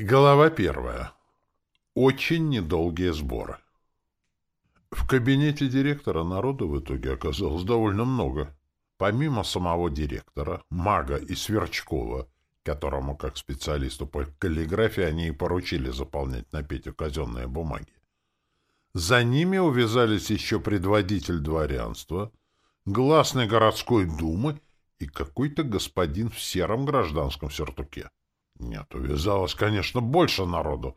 Глава первая. Очень недолгие сборы. В кабинете директора народу в итоге оказалось довольно много. Помимо самого директора, мага и Сверчкова, которому, как специалисту по каллиграфии, они и поручили заполнять на Петю казенные бумаги. За ними увязались еще предводитель дворянства, гласный городской думы и какой-то господин в сером гражданском сюртуке. Нет, увязалось, конечно, больше народу,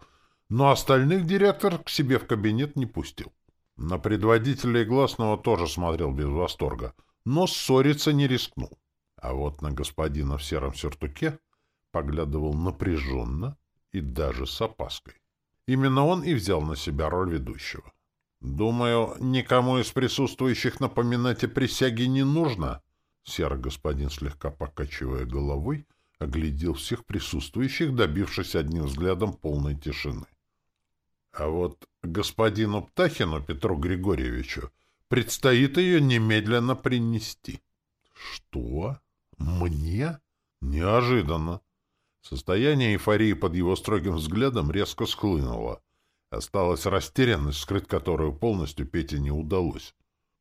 но остальных директор к себе в кабинет не пустил. На предводителя Гласного тоже смотрел без восторга, но ссориться не рискнул. А вот на господина в сером сюртуке поглядывал напряженно и даже с опаской. Именно он и взял на себя роль ведущего. «Думаю, никому из присутствующих напоминать о присяге не нужно», серый господин, слегка покачивая головой, — оглядел всех присутствующих, добившись одним взглядом полной тишины. А вот господину Птахину Петру Григорьевичу предстоит ее немедленно принести. Что? Мне? Неожиданно. Состояние эйфории под его строгим взглядом резко схлынуло. Осталась растерянность, скрыть которую полностью Пете не удалось.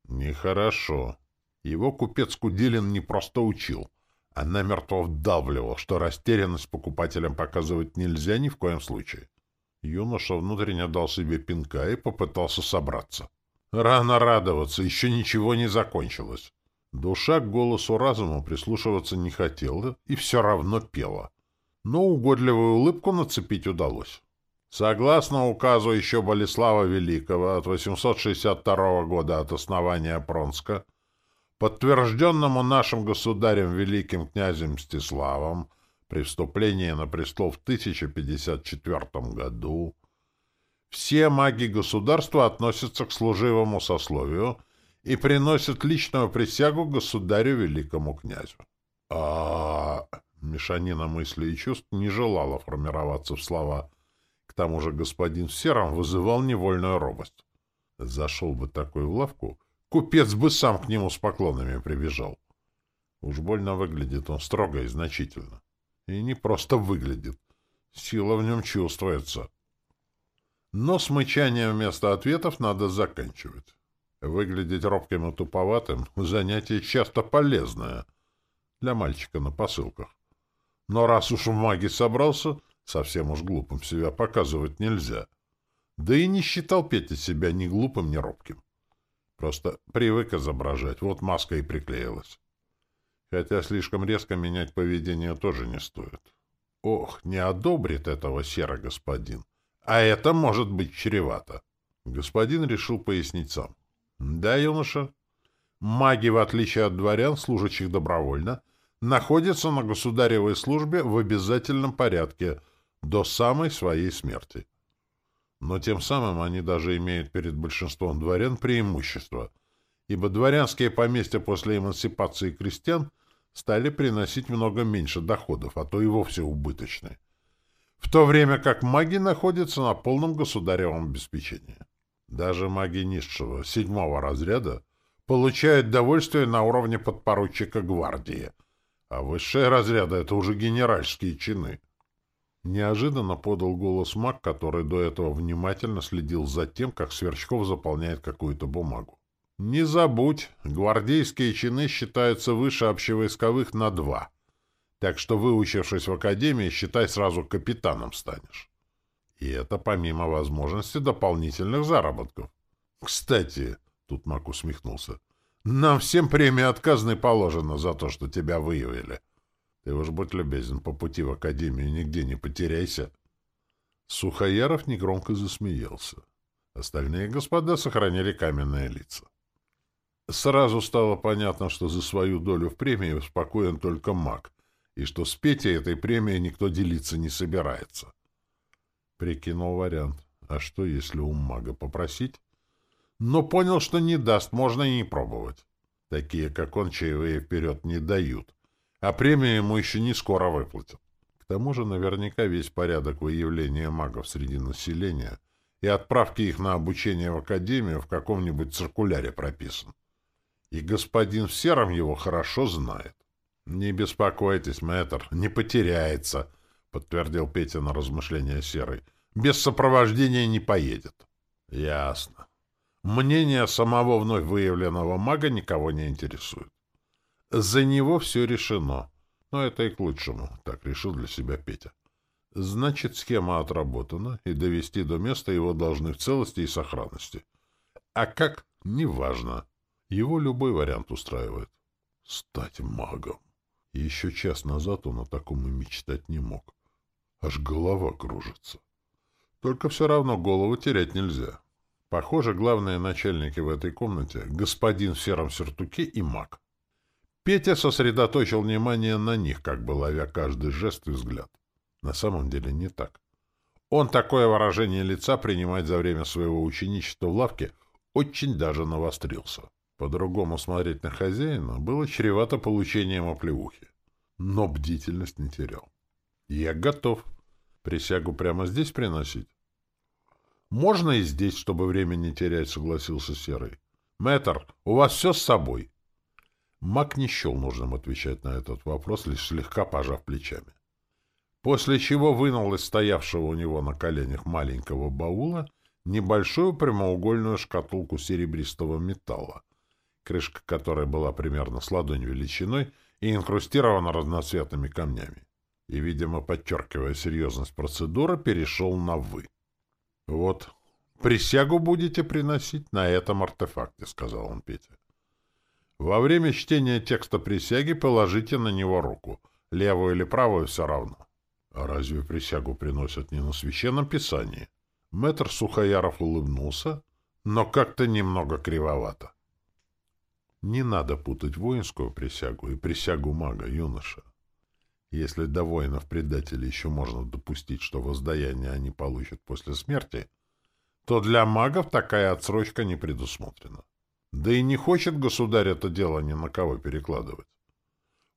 Нехорошо. Его купец Куделин не просто учил — а намертво вдавливал, что растерянность покупателям показывать нельзя ни в коем случае. Юноша внутренне дал себе пинка и попытался собраться. Рано радоваться, еще ничего не закончилось. Душа к голосу разума прислушиваться не хотела и все равно пела. Но угодливую улыбку нацепить удалось. Согласно указу еще Болеслава Великого от 862 года от основания Пронска, подтвержденному нашим государем великим князем Мстиславом при вступлении на престол в 1054 году, все маги государства относятся к служивому сословию и приносят личную присягу государю великому князю. А, мешанина мыслей и чувств не желала формироваться в слова. К тому же господин в сером вызывал невольную робость. Зашел бы такой в лавку — Купец бы сам к нему с поклонами прибежал. Уж больно выглядит он строго и значительно. И не просто выглядит. Сила в нем чувствуется. Но смычание вместо ответов надо заканчивать. Выглядеть робким и туповатым — занятие часто полезное для мальчика на посылках. Но раз уж в маге собрался, совсем уж глупым себя показывать нельзя. Да и не считал Петя себя ни глупым, ни робким. Просто привык изображать, вот маска и приклеилась. Хотя слишком резко менять поведение тоже не стоит. Ох, не одобрит этого серо господин. А это может быть чревато. Господин решил пояснить сам. Да, юноша, маги, в отличие от дворян, служащих добровольно, находятся на государевой службе в обязательном порядке до самой своей смерти но тем самым они даже имеют перед большинством дворян преимущество, ибо дворянские поместья после эмансипации крестьян стали приносить много меньше доходов, а то и вовсе убыточны, в то время как маги находятся на полном государевом обеспечении. Даже маги низшего, седьмого разряда, получают довольствие на уровне подпоручика гвардии, а высшие разряды — это уже генеральские чины. Неожиданно подал голос маг, который до этого внимательно следил за тем, как Сверчков заполняет какую-то бумагу. «Не забудь, гвардейские чины считаются выше общевойсковых на два, так что, выучившись в академии, считай, сразу капитаном станешь. И это помимо возможности дополнительных заработков. Кстати, — тут маг усмехнулся, — нам всем премия отказной положена за то, что тебя выявили». Ты уж будь любезен, по пути в академию нигде не потеряйся. Сухояров негромко засмеялся. Остальные господа сохранили каменные лица. Сразу стало понятно, что за свою долю в премии успокоен только маг, и что с Петей этой премией никто делиться не собирается. Прикинул вариант. А что, если у мага попросить? Но понял, что не даст, можно и не пробовать. Такие, как он, чаевые вперед не дают а премию ему еще не скоро выплатят. К тому же наверняка весь порядок выявления магов среди населения и отправки их на обучение в академию в каком-нибудь циркуляре прописан. И господин в сером его хорошо знает. «Не беспокойтесь, мэтр, не потеряется», — подтвердил Петя на размышления Серый. «Без сопровождения не поедет». «Ясно. Мнение самого вновь выявленного мага никого не интересует. За него все решено. Но это и к лучшему, так решил для себя Петя. Значит, схема отработана, и довести до места его должны в целости и сохранности. А как? Неважно. Его любой вариант устраивает. Стать магом. Еще час назад он о таком и мечтать не мог. Аж голова кружится. Только все равно голову терять нельзя. Похоже, главные начальники в этой комнате — господин в сером и маг. Петя сосредоточил внимание на них, как бы ловя каждый жест и взгляд. На самом деле не так. Он такое выражение лица принимать за время своего ученичества в лавке очень даже навострился. По-другому смотреть на хозяина было чревато получением оплеухи. Но бдительность не терял. «Я готов. Присягу прямо здесь приносить?» «Можно и здесь, чтобы время не терять», — согласился Серый. «Мэтр, у вас все с собой?» Мак не счел нужным отвечать на этот вопрос, лишь слегка пожав плечами. После чего вынул из стоявшего у него на коленях маленького баула небольшую прямоугольную шкатулку серебристого металла, крышка которой была примерно с ладонь величиной и инкрустирована разноцветными камнями. И, видимо, подчеркивая серьезность процедуры, перешел на «вы». «Вот, присягу будете приносить на этом артефакте», — сказал он Пете. «Во время чтения текста присяги положите на него руку, левую или правую все равно». «А разве присягу приносят не на священном писании?» Мэтр Сухояров улыбнулся, но как-то немного кривовато. Не надо путать воинскую присягу и присягу мага, юноша. Если до воинов-предателей еще можно допустить, что воздаяние они получат после смерти, то для магов такая отсрочка не предусмотрена. Да и не хочет государь это дело ни на кого перекладывать.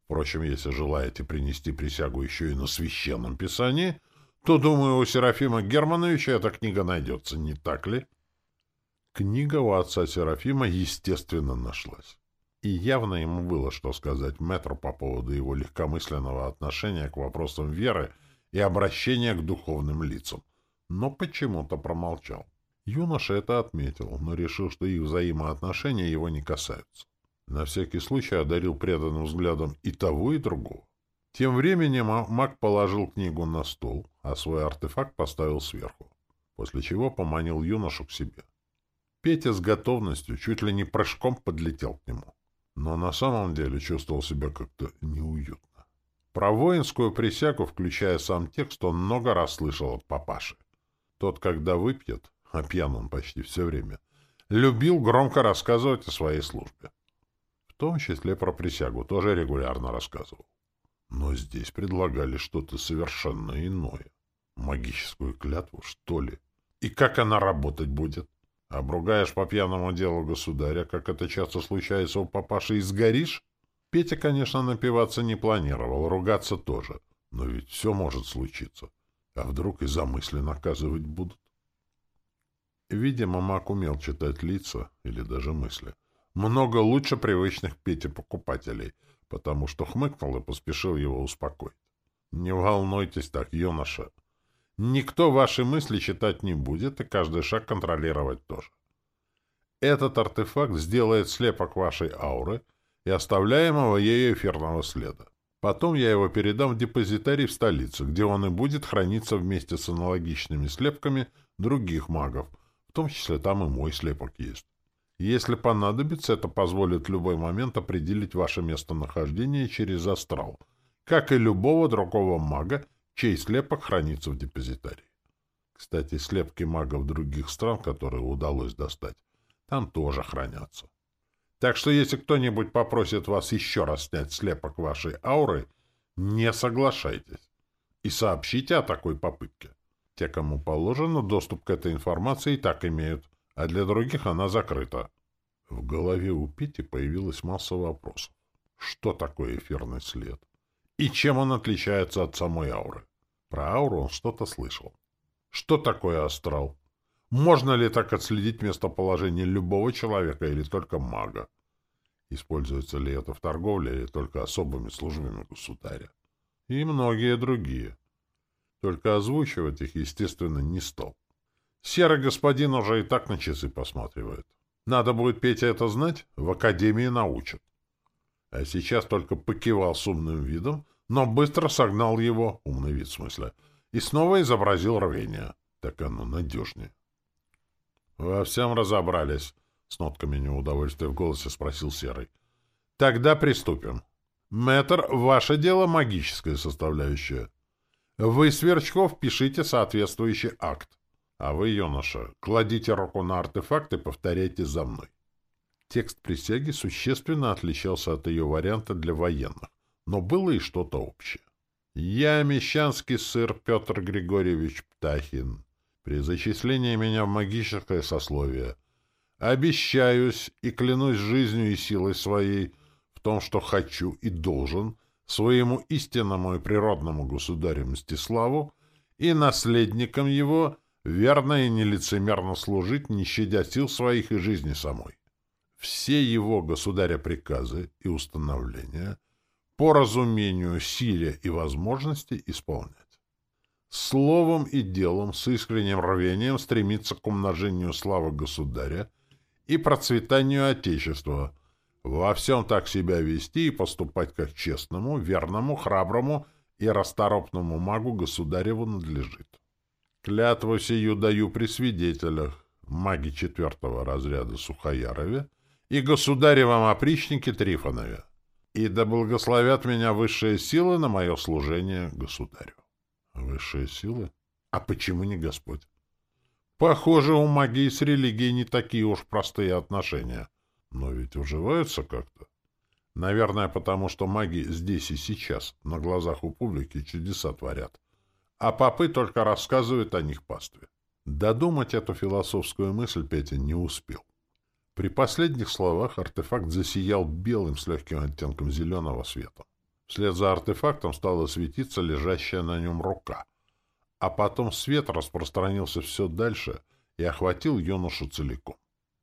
Впрочем, если желаете принести присягу еще и на священном писании, то, думаю, у Серафима Германовича эта книга найдется, не так ли? Книга у отца Серафима, естественно, нашлась. И явно ему было что сказать мэтру по поводу его легкомысленного отношения к вопросам веры и обращения к духовным лицам, но почему-то промолчал. Юноша это отметил, но решил, что их взаимоотношения его не касаются. На всякий случай одарил преданным взглядом и того, и другого. Тем временем маг положил книгу на стол, а свой артефакт поставил сверху, после чего поманил юношу к себе. Петя с готовностью чуть ли не прыжком подлетел к нему но на самом деле чувствовал себя как-то неуютно. Про воинскую присягу, включая сам текст, он много раз слышал от папаши. Тот, когда выпьет, а пьян он почти все время, любил громко рассказывать о своей службе. В том числе про присягу тоже регулярно рассказывал. Но здесь предлагали что-то совершенно иное. Магическую клятву, что ли? И как она работать будет? Обругаешь по пьяному делу государя, как это часто случается у папаши, и сгоришь? Петя, конечно, напиваться не планировал, ругаться тоже. Но ведь все может случиться. А вдруг и за мысли наказывать будут? Видимо, Мак умел читать лица или даже мысли. Много лучше привычных Пете покупателей, потому что хмыкнул и поспешил его успокоить. Не волнуйтесь так, юноша. Никто ваши мысли читать не будет и каждый шаг контролировать тоже. Этот артефакт сделает слепок вашей ауры и оставляемого ею эфирного следа. Потом я его передам в депозитарий в столице, где он и будет храниться вместе с аналогичными слепками других магов, в том числе там и мой слепок есть. Если понадобится, это позволит в любой момент определить ваше местонахождение через астрал, как и любого другого мага, чей слепок хранится в депозитарии. Кстати, слепки магов других стран, которые удалось достать, там тоже хранятся. Так что если кто-нибудь попросит вас еще раз снять слепок вашей ауры, не соглашайтесь и сообщите о такой попытке. Те, кому положено, доступ к этой информации и так имеют, а для других она закрыта. В голове у Пити появилась масса вопросов. Что такое эфирный след? И чем он отличается от самой ауры? Про ауру он что-то слышал. Что такое астрал? Можно ли так отследить местоположение любого человека или только мага? Используется ли это в торговле или только особыми службами государя? И многие другие. Только озвучивать их, естественно, не стал. Серый господин уже и так на часы посматривает. Надо будет Петя это знать, в академии научат. А сейчас только покивал с умным видом, но быстро согнал его, умный вид в смысле, и снова изобразил рвение. Так оно надежнее. Во всем разобрались, с нотками неудовольствия в голосе спросил Серый. Тогда приступим. Мэтр, ваше дело магическая составляющая. Вы, Сверчков, пишите соответствующий акт. А вы, юноша, кладите руку на артефакт и повторяйте за мной. Текст присяги существенно отличался от ее варианта для военных, но было и что-то общее. «Я, мещанский сыр Петр Григорьевич Птахин, при зачислении меня в магическое сословие, обещаюсь и клянусь жизнью и силой своей в том, что хочу и должен своему истинному и природному государю Мстиславу и наследникам его верно и нелицемерно служить, не щадя сил своих и жизни самой. Все его государя приказы и установления по разумению, силе и возможности исполнять. Словом и делом с искренним рвением стремиться к умножению славы государя и процветанию Отечества, во всем так себя вести и поступать как честному, верному, храброму и расторопному магу государеву надлежит. Клятву сию даю при свидетелях, маги четвертого разряда Сухоярове и государевом опричнике Трифонове, и да благословят меня высшие силы на мое служение государю. Высшие силы? А почему не Господь? Похоже, у магии с религией не такие уж простые отношения. Но ведь уживаются как-то. Наверное, потому что маги здесь и сейчас, на глазах у публики, чудеса творят а попы только рассказывают о них пастве. Додумать эту философскую мысль Петя не успел. При последних словах артефакт засиял белым с легким оттенком зеленого света. Вслед за артефактом стала светиться лежащая на нем рука, а потом свет распространился все дальше и охватил юношу целиком.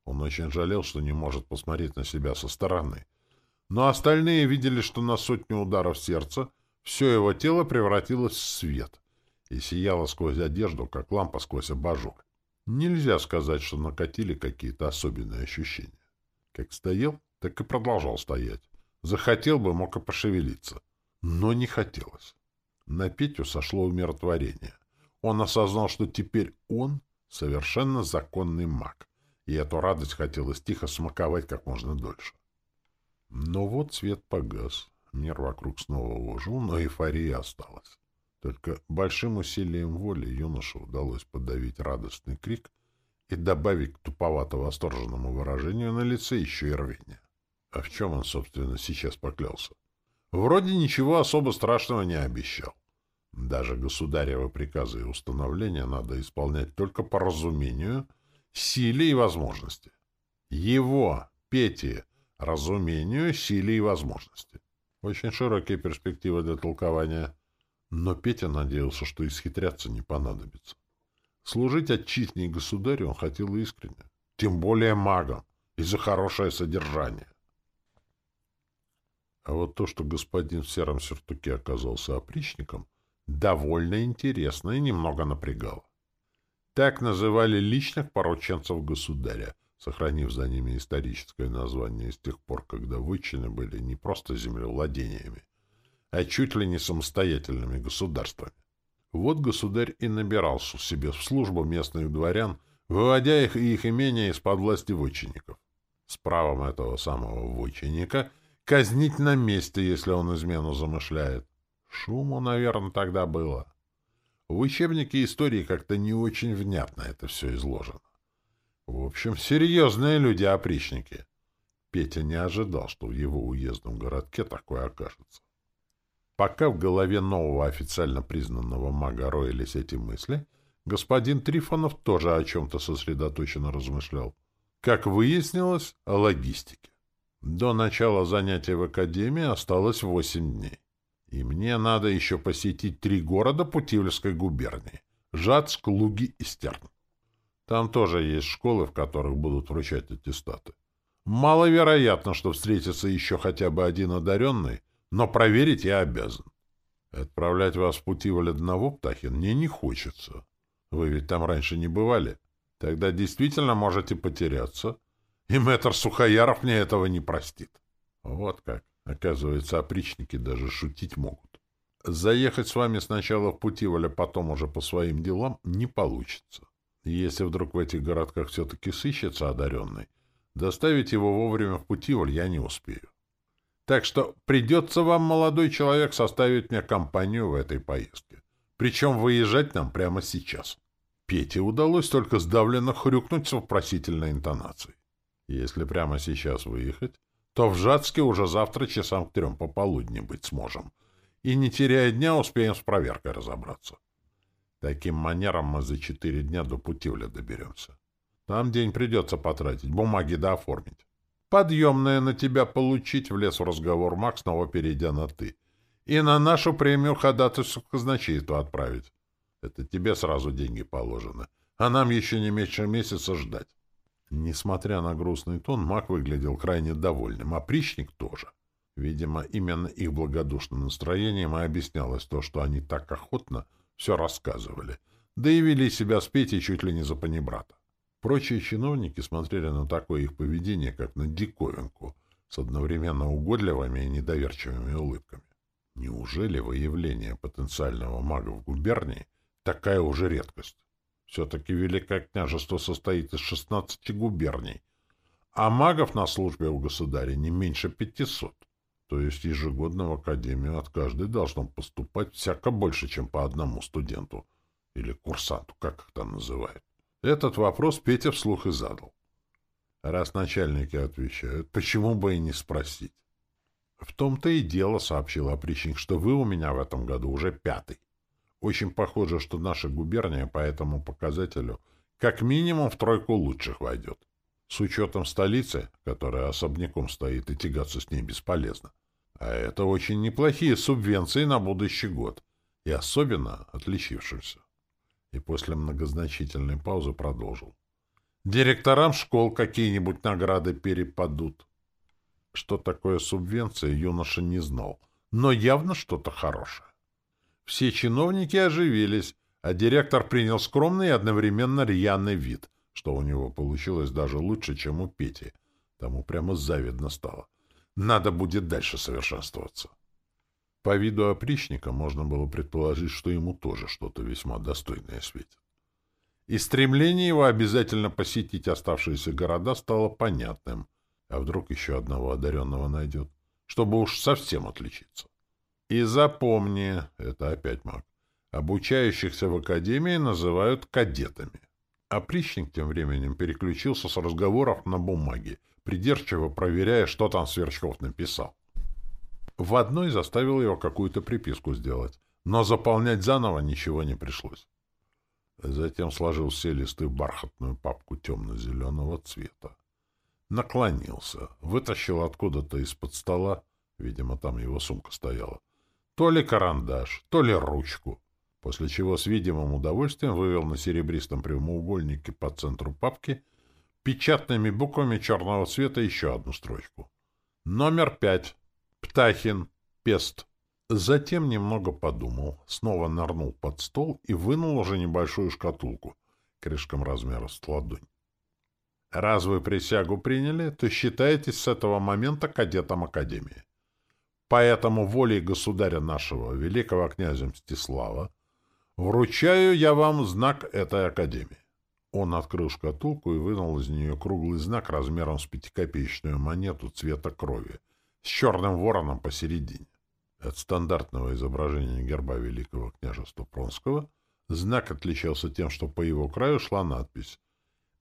Он очень жалел, что не может посмотреть на себя со стороны. Но остальные видели, что на сотню ударов сердца все его тело превратилось в свет, и сияла сквозь одежду, как лампа сквозь абажур. Нельзя сказать, что накатили какие-то особенные ощущения. Как стоял, так и продолжал стоять. Захотел бы, мог и пошевелиться. Но не хотелось. На Петю сошло умиротворение. Он осознал, что теперь он совершенно законный маг, и эту радость хотелось тихо смаковать как можно дольше. Но вот свет погас, мир вокруг снова ожил, но эйфория осталась. Только большим усилием воли юноше удалось подавить радостный крик и добавить к туповато-восторженному выражению на лице еще и рвение. А в чем он, собственно, сейчас поклялся? Вроде ничего особо страшного не обещал. Даже государевы приказы и установления надо исполнять только по разумению, силе и возможности. Его, Пети, разумению, силе и возможности. Очень широкие перспективы для толкования. Но Петя надеялся, что исхитряться не понадобится. Служить отчизне и государю он хотел искренне, тем более магом, и за хорошее содержание. А вот то, что господин в сером сюртуке оказался опричником, довольно интересно и немного напрягало. Так называли личных порученцев государя, сохранив за ними историческое название с тех пор, когда вычины были не просто землевладениями, а чуть ли не самостоятельными государствами. Вот государь и набирался себе в службу местных дворян, выводя их и их имения из-под власти вычинников. С правом этого самого вычинника казнить на месте, если он измену замышляет. Шуму, наверное, тогда было. В учебнике истории как-то не очень внятно это все изложено. В общем, серьезные люди-опричники. Петя не ожидал, что в его уездном городке такое окажется. Пока в голове нового официально признанного мага роились эти мысли, господин Трифонов тоже о чем-то сосредоточенно размышлял. Как выяснилось, о логистике. До начала занятий в академии осталось восемь дней. И мне надо еще посетить три города Путивльской губернии — Жацк, Луги и Стерн. Там тоже есть школы, в которых будут вручать аттестаты. Маловероятно, что встретится еще хотя бы один одаренный, но проверить я обязан. Отправлять вас в пути в одного, Птахин, мне не хочется. Вы ведь там раньше не бывали. Тогда действительно можете потеряться, и мэтр Сухояров мне этого не простит. Вот как. Оказывается, опричники даже шутить могут. Заехать с вами сначала в Путиваль, а потом уже по своим делам не получится. Если вдруг в этих городках все-таки сыщется одаренный, доставить его вовремя в Путиваль я не успею. Так что придется вам, молодой человек, составить мне компанию в этой поездке. Причем выезжать нам прямо сейчас. Пете удалось только сдавленно хрюкнуть с вопросительной интонацией. Если прямо сейчас выехать, то в Жацке уже завтра часам к трем пополудни быть сможем. И, не теряя дня, успеем с проверкой разобраться. Таким манером мы за четыре дня до Путивля доберемся. Там день придется потратить, бумаги да оформить. Подъемное на тебя получить, влез в разговор Макс, снова перейдя на «ты». И на нашу премию ходатайство казначейству отправить. Это тебе сразу деньги положены, а нам еще не меньше месяца ждать. Несмотря на грустный тон, Мак выглядел крайне довольным, а причник тоже. Видимо, именно их благодушным настроением и объяснялось то, что они так охотно все рассказывали, да и вели себя с Петей чуть ли не за панибрата. Прочие чиновники смотрели на такое их поведение, как на диковинку, с одновременно угодливыми и недоверчивыми улыбками. Неужели выявление потенциального мага в губернии такая уже редкость? Все-таки Великое княжество состоит из 16 губерний, а магов на службе у государя не меньше 500. То есть ежегодно в академию от каждой должно поступать всяко больше, чем по одному студенту или курсанту, как их там называют. Этот вопрос Петя вслух и задал. Раз начальники отвечают, почему бы и не спросить? В том-то и дело, сообщил опричник, что вы у меня в этом году уже пятый. Очень похоже, что наша губерния по этому показателю как минимум в тройку лучших войдет. С учетом столицы, которая особняком стоит, и тягаться с ней бесполезно. А это очень неплохие субвенции на будущий год, и особенно отличившимся. И после многозначительной паузы продолжил. Директорам школ какие-нибудь награды перепадут. Что такое субвенция, юноша не знал, но явно что-то хорошее. Все чиновники оживились, а директор принял скромный и одновременно рьяный вид, что у него получилось даже лучше, чем у Пети. Тому прямо завидно стало. Надо будет дальше совершенствоваться. По виду опричника можно было предположить, что ему тоже что-то весьма достойное светит. И стремление его обязательно посетить оставшиеся города стало понятным. А вдруг еще одного одаренного найдет, чтобы уж совсем отличиться. И запомни, это опять маг, обучающихся в академии называют кадетами. Опричник тем временем переключился с разговоров на бумаге, придирчиво проверяя, что там Сверчков написал. В одной заставил его какую-то приписку сделать, но заполнять заново ничего не пришлось. Затем сложил все листы в бархатную папку темно-зеленого цвета. Наклонился, вытащил откуда-то из-под стола, видимо, там его сумка стояла, то ли карандаш, то ли ручку, после чего с видимым удовольствием вывел на серебристом прямоугольнике по центру папки печатными буквами черного цвета еще одну строчку. Номер пять. Птахин. Пест. Затем немного подумал, снова нырнул под стол и вынул уже небольшую шкатулку, крышком размера с ладонь. Раз вы присягу приняли, то считаетесь с этого момента кадетом Академии. Поэтому волей государя нашего, великого князя Мстислава, вручаю я вам знак этой академии. Он открыл шкатулку и вынул из нее круглый знак размером с пятикопеечную монету цвета крови, с черным вороном посередине. От стандартного изображения герба великого княжества Пронского знак отличался тем, что по его краю шла надпись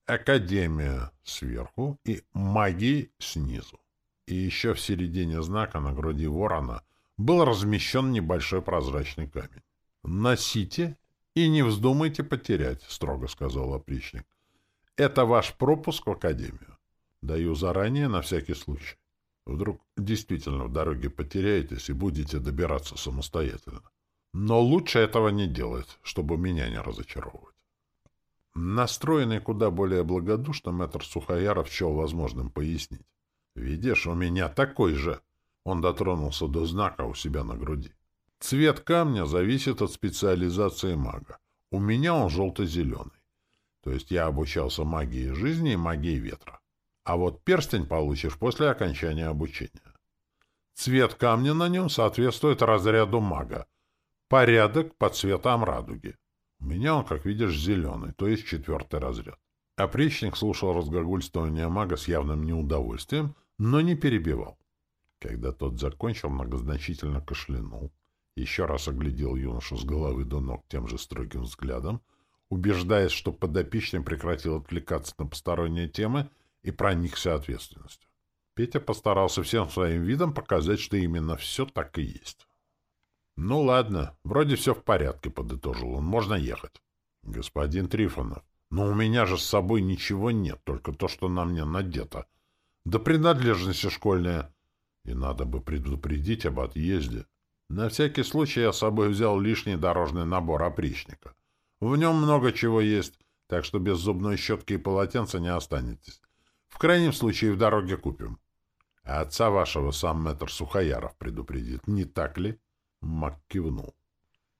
«Академия» сверху и «Магии» снизу и еще в середине знака на груди ворона был размещен небольшой прозрачный камень. «Носите и не вздумайте потерять», — строго сказал опричник. «Это ваш пропуск в академию. Даю заранее на всякий случай. Вдруг действительно в дороге потеряетесь и будете добираться самостоятельно. Но лучше этого не делать, чтобы меня не разочаровывать». Настроенный куда более благодушно, мэтр Сухояров счел возможным пояснить. Видишь, у меня такой же. Он дотронулся до знака у себя на груди. Цвет камня зависит от специализации мага. У меня он желто-зеленый. То есть я обучался магии жизни и магии ветра. А вот перстень получишь после окончания обучения. Цвет камня на нем соответствует разряду мага. Порядок по цветам радуги. У меня он, как видишь, зеленый, то есть четвертый разряд. Опричник слушал разгогульствование мага с явным неудовольствием, но не перебивал. Когда тот закончил, многозначительно кашлянул, еще раз оглядел юношу с головы до ног тем же строгим взглядом, убеждаясь, что подопечный прекратил отвлекаться на посторонние темы и проникся ответственностью. Петя постарался всем своим видом показать, что именно все так и есть. «Ну ладно, вроде все в порядке», — подытожил он. «Можно ехать». «Господин Трифонов, но у меня же с собой ничего нет, только то, что на мне надето. Да принадлежности школьные. И надо бы предупредить об отъезде. На всякий случай я с собой взял лишний дорожный набор опричника. В нем много чего есть, так что без зубной щетки и полотенца не останетесь. В крайнем случае в дороге купим. А отца вашего сам мэтр Сухояров предупредит, не так ли? Мак кивнул.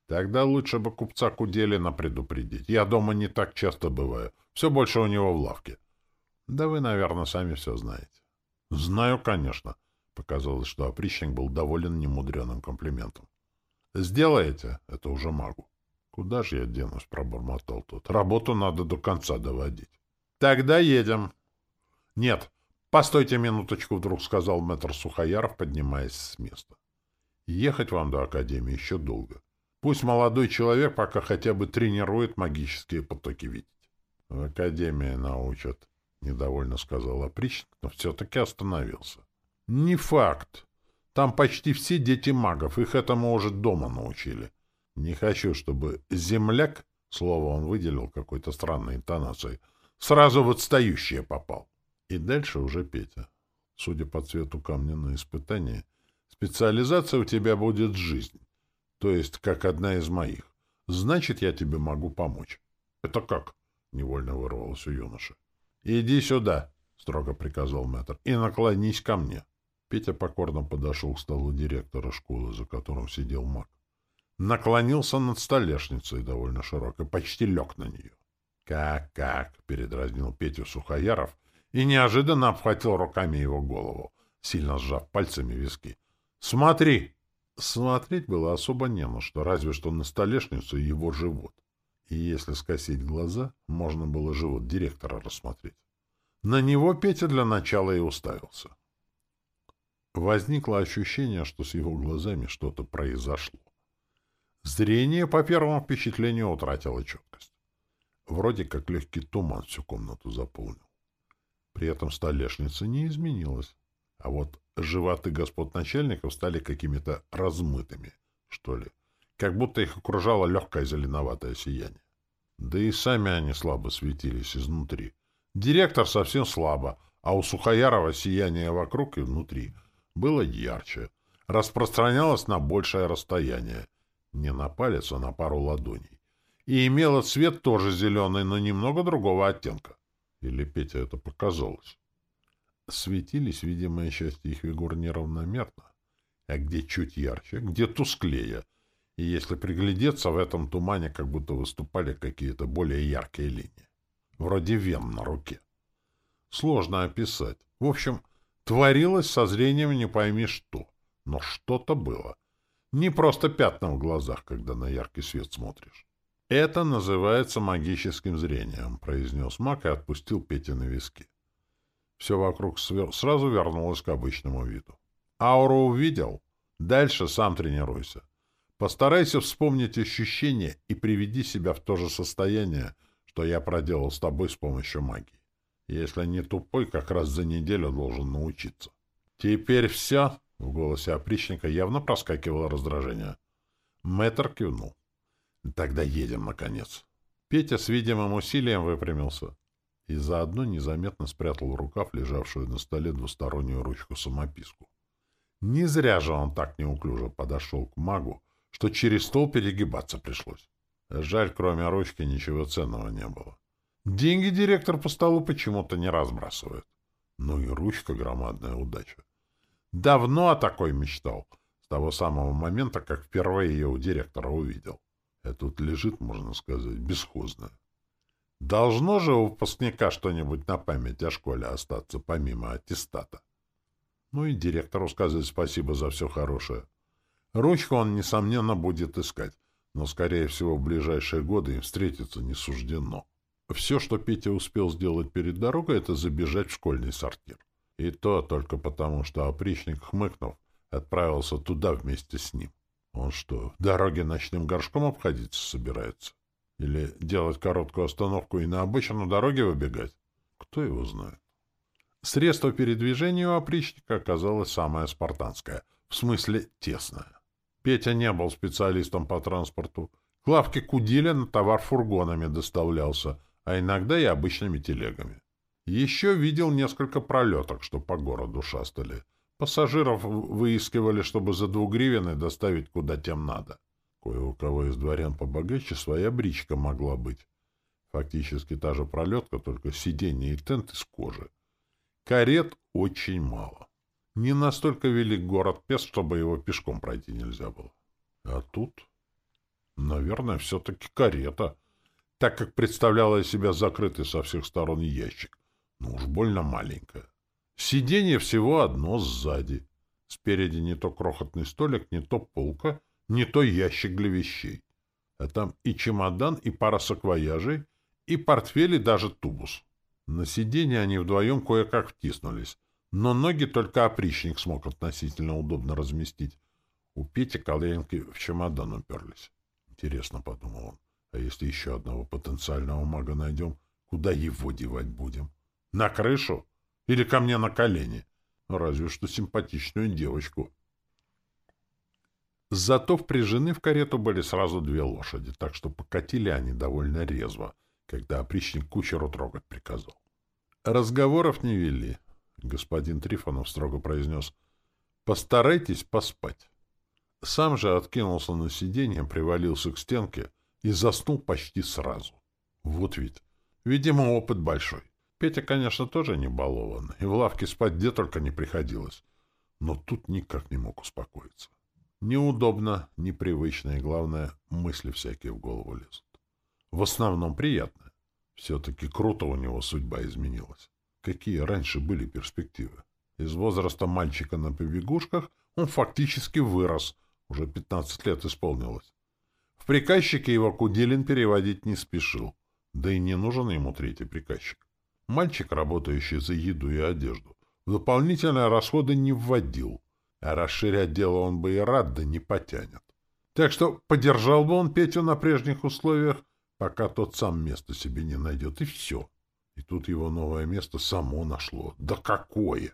Тогда лучше бы купца Куделина предупредить. Я дома не так часто бываю. Все больше у него в лавке. Да вы, наверное, сами все знаете. Знаю, конечно. Показалось, что опричник был доволен немудреным комплиментом. «Сделаете?» — это уже магу. «Куда же я денусь?» — пробормотал тот. «Работу надо до конца доводить». «Тогда едем». «Нет, постойте минуточку», — вдруг сказал мэтр Сухояров, поднимаясь с места. «Ехать вам до Академии еще долго. Пусть молодой человек пока хотя бы тренирует магические потоки видеть». «В Академии научат», — недовольно сказал опричник, но все-таки остановился. Не факт. Там почти все дети магов, их этому уже дома научили. Не хочу, чтобы земляк, слово он выделил какой-то странной интонацией, сразу в отстающее попал. И дальше уже Петя. Судя по цвету камня на испытании, специализация у тебя будет жизнь, то есть как одна из моих. Значит, я тебе могу помочь. Это как? Невольно вырвалось у юноши. Иди сюда, строго приказал мэтр, и наклонись ко мне. Петя покорно подошел к столу директора школы, за которым сидел маг. Наклонился над столешницей довольно широкой, почти лег на нее. «Как, как?» — передразнил Петю Сухояров и неожиданно обхватил руками его голову, сильно сжав пальцами виски. «Смотри!» Смотреть было особо не на что, разве что на столешницу и его живот. И если скосить глаза, можно было живот директора рассмотреть. На него Петя для начала и уставился. Возникло ощущение, что с его глазами что-то произошло. Зрение по первому впечатлению утратило четкость. Вроде как легкий туман всю комнату заполнил. При этом столешница не изменилась. А вот животы господ начальников стали какими-то размытыми, что ли. Как будто их окружало легкое зеленоватое сияние. Да и сами они слабо светились изнутри. Директор совсем слабо, а у Сухоярова сияние вокруг и внутри — было ярче, распространялось на большее расстояние, не на палец, а на пару ладоней, и имело цвет тоже зеленый, но немного другого оттенка. Или Петя это показалось? Светились видимые части их фигур неравномерно, а где чуть ярче, где тусклее, и если приглядеться, в этом тумане как будто выступали какие-то более яркие линии, вроде вен на руке. Сложно описать. В общем, Творилось со зрением не пойми что, но что-то было. Не просто пятна в глазах, когда на яркий свет смотришь. «Это называется магическим зрением», — произнес маг и отпустил Петя на виски. Все вокруг сразу вернулось к обычному виду. «Ауру увидел? Дальше сам тренируйся. Постарайся вспомнить ощущения и приведи себя в то же состояние, что я проделал с тобой с помощью магии. Если не тупой, как раз за неделю должен научиться. Теперь все? В голосе опричника явно проскакивало раздражение. Мэтр кивнул. Тогда едем, наконец. Петя с видимым усилием выпрямился и заодно незаметно спрятал в рукав лежавшую на столе двустороннюю ручку-самописку. Не зря же он так неуклюже подошел к магу, что через стол перегибаться пришлось. Жаль, кроме ручки ничего ценного не было. Деньги директор по столу почему-то не разбрасывает. Ну и ручка громадная удача. Давно о такой мечтал. того самого момента, как впервые ее у директора увидел. А тут лежит, можно сказать, бесхозно. Должно же у выпускника что-нибудь на память о школе остаться, помимо аттестата. Ну и директору сказать спасибо за все хорошее. Ручку он, несомненно, будет искать, но, скорее всего, в ближайшие годы им встретиться не суждено. Все, что Петя успел сделать перед дорогой, это забежать в школьный сортир. И то только потому, что опричник, хмыкнув, отправился туда вместе с ним. Он что, в дороге ночным горшком обходиться собирается? Или делать короткую остановку и на обычной дороге выбегать? Кто его знает? Средство передвижения у опричника оказалось самое спартанское, в смысле тесное. Петя не был специалистом по транспорту. К лавке Кудиля товар фургонами доставлялся, а иногда и обычными телегами. Еще видел несколько пролеток, что по городу шастали. Пассажиров выискивали, чтобы за двугривенной доставить куда тем надо. Кое у кого из дворян побогаче своя бричка могла быть. Фактически та же пролетка, только сиденье и тент из кожи. Карет очень мало. Не настолько велик город Пест, чтобы его пешком пройти нельзя было. А тут, наверное, все-таки карета, так как представляла из себя закрытый со всех сторон ящик. Ну уж больно маленькая. Сиденье всего одно сзади. Спереди не то крохотный столик, не то полка, не то ящик для вещей. А там и чемодан, и пара саквояжей, и портфель, и даже тубус. На сиденье они вдвоем кое-как втиснулись, но ноги только опричник смог относительно удобно разместить. У Пети коленки в чемодан уперлись. Интересно, — подумал он, — а если еще одного потенциального мага найдем, куда его девать будем? На крышу? Или ко мне на колени. Разве что симпатичную девочку. Зато впряжены в карету были сразу две лошади, так что покатили они довольно резво, когда опричник кучеру трогать приказал. Разговоров не вели. Господин Трифонов строго произнес. Постарайтесь поспать. Сам же откинулся на сиденье, привалился к стенке и заснул почти сразу. Вот ведь. Видимо, опыт большой. Петя, конечно, тоже не балован, и в лавке спать где только не приходилось. Но тут никак не мог успокоиться. Неудобно, непривычно, и, главное, мысли всякие в голову лезут. В основном приятно. Все-таки круто у него судьба изменилась. Какие раньше были перспективы? Из возраста мальчика на побегушках он фактически вырос, уже 15 лет исполнилось. В приказчике его Куделин переводить не спешил, да и не нужен ему третий приказчик. Мальчик, работающий за еду и одежду, дополнительные расходы не вводил, а расширять дело он бы и рад, да не потянет. Так что подержал бы он Петю на прежних условиях, пока тот сам место себе не найдет, и все. И тут его новое место само нашло. Да какое!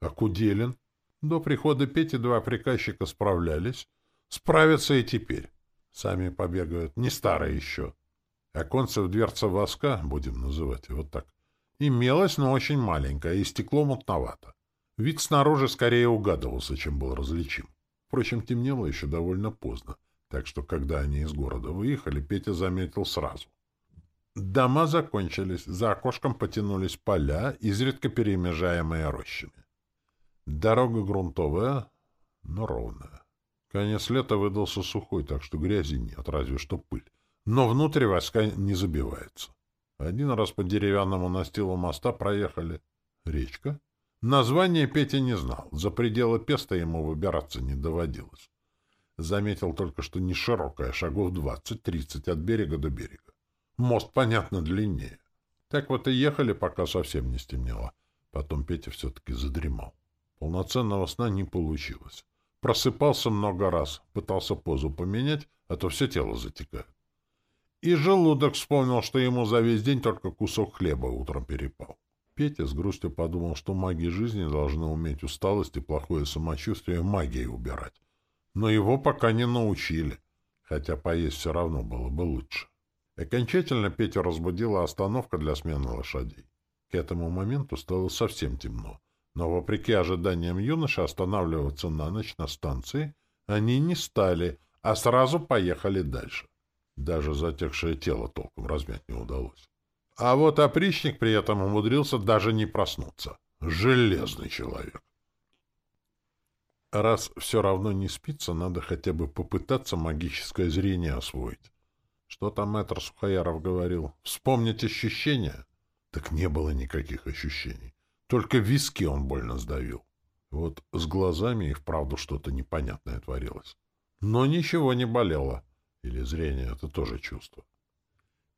А Куделин? До прихода Пети два приказчика справлялись. Справятся и теперь. Сами побегают. Не старые еще. Оконцев дверца воска, будем называть его так, Имелось, но очень маленькое, и стекло мутновато. Вид снаружи скорее угадывался, чем был различим. Впрочем, темнело еще довольно поздно, так что, когда они из города выехали, Петя заметил сразу. Дома закончились, за окошком потянулись поля, изредка перемежаемые рощами. Дорога грунтовая, но ровная. Конец лета выдался сухой, так что грязи нет, разве что пыль. Но внутрь войска не забивается. Один раз по деревянному настилу моста проехали. Речка? Название Петя не знал. За пределы Песта ему выбираться не доводилось. Заметил только, что не широкая, шагов двадцать-тридцать от берега до берега. Мост, понятно, длиннее. Так вот и ехали, пока совсем не стемнело. Потом Петя все-таки задремал. Полноценного сна не получилось. Просыпался много раз, пытался позу поменять, а то все тело затекает. И желудок вспомнил, что ему за весь день только кусок хлеба утром перепал. Петя с грустью подумал, что маги жизни должны уметь усталость и плохое самочувствие магией убирать. Но его пока не научили, хотя поесть все равно было бы лучше. Окончательно Петя разбудила остановка для смены лошадей. К этому моменту стало совсем темно, но, вопреки ожиданиям юноши, останавливаться на ночь на станции они не стали, а сразу поехали дальше. Даже затекшее тело толком размять не удалось. А вот опричник при этом умудрился даже не проснуться. Железный человек. Раз все равно не спится, надо хотя бы попытаться магическое зрение освоить. Что там мэтр Сухояров говорил? Вспомнить ощущения? Так не было никаких ощущений. Только виски он больно сдавил. Вот с глазами и вправду что-то непонятное творилось. Но ничего не болело. Или зрение — это тоже чувство.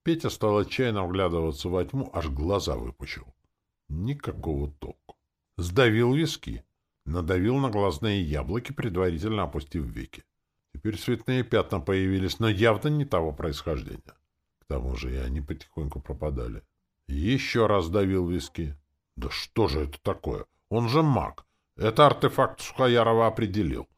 Петя стал отчаянно вглядываться во тьму, аж глаза выпучил. Никакого толку. Сдавил виски. Надавил на глазные яблоки, предварительно опустив веки. Теперь цветные пятна появились, но явно не того происхождения. К тому же и они потихоньку пропадали. Еще раз давил виски. Да что же это такое? Он же маг. Это артефакт Сухоярова определил.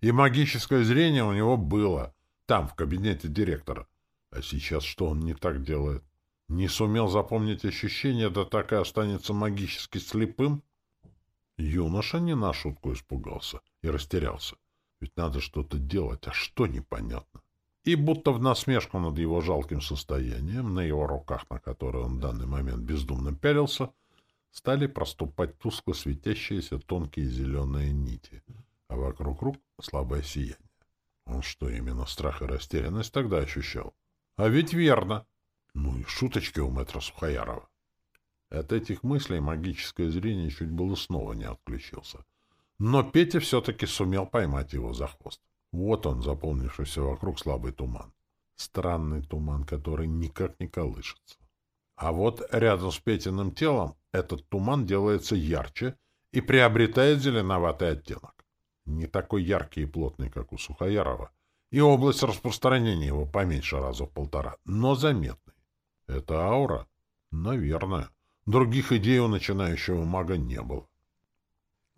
И магическое зрение у него было. Там, в кабинете директора. А сейчас что он не так делает? Не сумел запомнить ощущения, да так и останется магически слепым? Юноша не на шутку испугался и растерялся. Ведь надо что-то делать, а что непонятно. И будто в насмешку над его жалким состоянием, на его руках, на которые он в данный момент бездумно пялился, стали проступать тускло светящиеся тонкие зеленые нити, а вокруг рук слабое сияние. Он что, именно страх и растерянность тогда ощущал? А ведь верно. Ну и шуточки у мэтра Сухоярова. От этих мыслей магическое зрение чуть было снова не отключился. Но Петя все-таки сумел поймать его за хвост. Вот он, заполнившийся вокруг слабый туман. Странный туман, который никак не колышется. А вот рядом с Петиным телом этот туман делается ярче и приобретает зеленоватый оттенок. Не такой яркий и плотный, как у Сухоярова, и область распространения его поменьше раза в полтора, но заметный. Это аура? Наверное. Других идей у начинающего мага не было.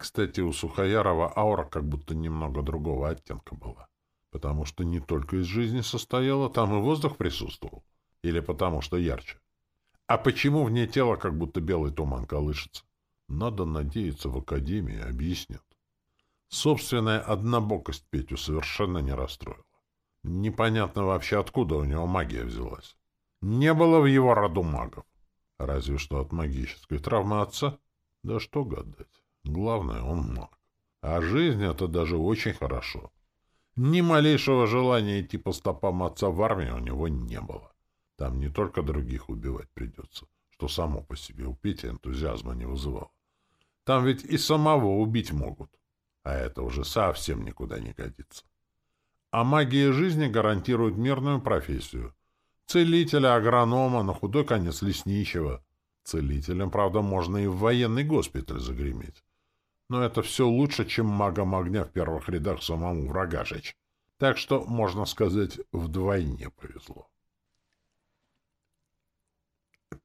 Кстати, у Сухоярова аура как будто немного другого оттенка была. Потому что не только из жизни состояла, там и воздух присутствовал. Или потому что ярче. А почему вне тела как будто белый туман колышется? Надо надеяться, в Академии объяснят. Собственная однобокость Петю совершенно не расстроила. Непонятно вообще, откуда у него магия взялась. Не было в его роду магов. Разве что от магической травмы отца? Да что гадать. Главное, он маг. А жизнь — это даже очень хорошо. Ни малейшего желания идти по стопам отца в армию у него не было. Там не только других убивать придется, что само по себе у Пети энтузиазма не вызывало. Там ведь и самого убить могут. А это уже совсем никуда не годится. А магия жизни гарантирует мирную профессию — Целителя, агронома, на худой конец лесничего. Целителем, правда, можно и в военный госпиталь загреметь. Но это все лучше, чем магом огня в первых рядах самому врага жечь. Так что, можно сказать, вдвойне повезло.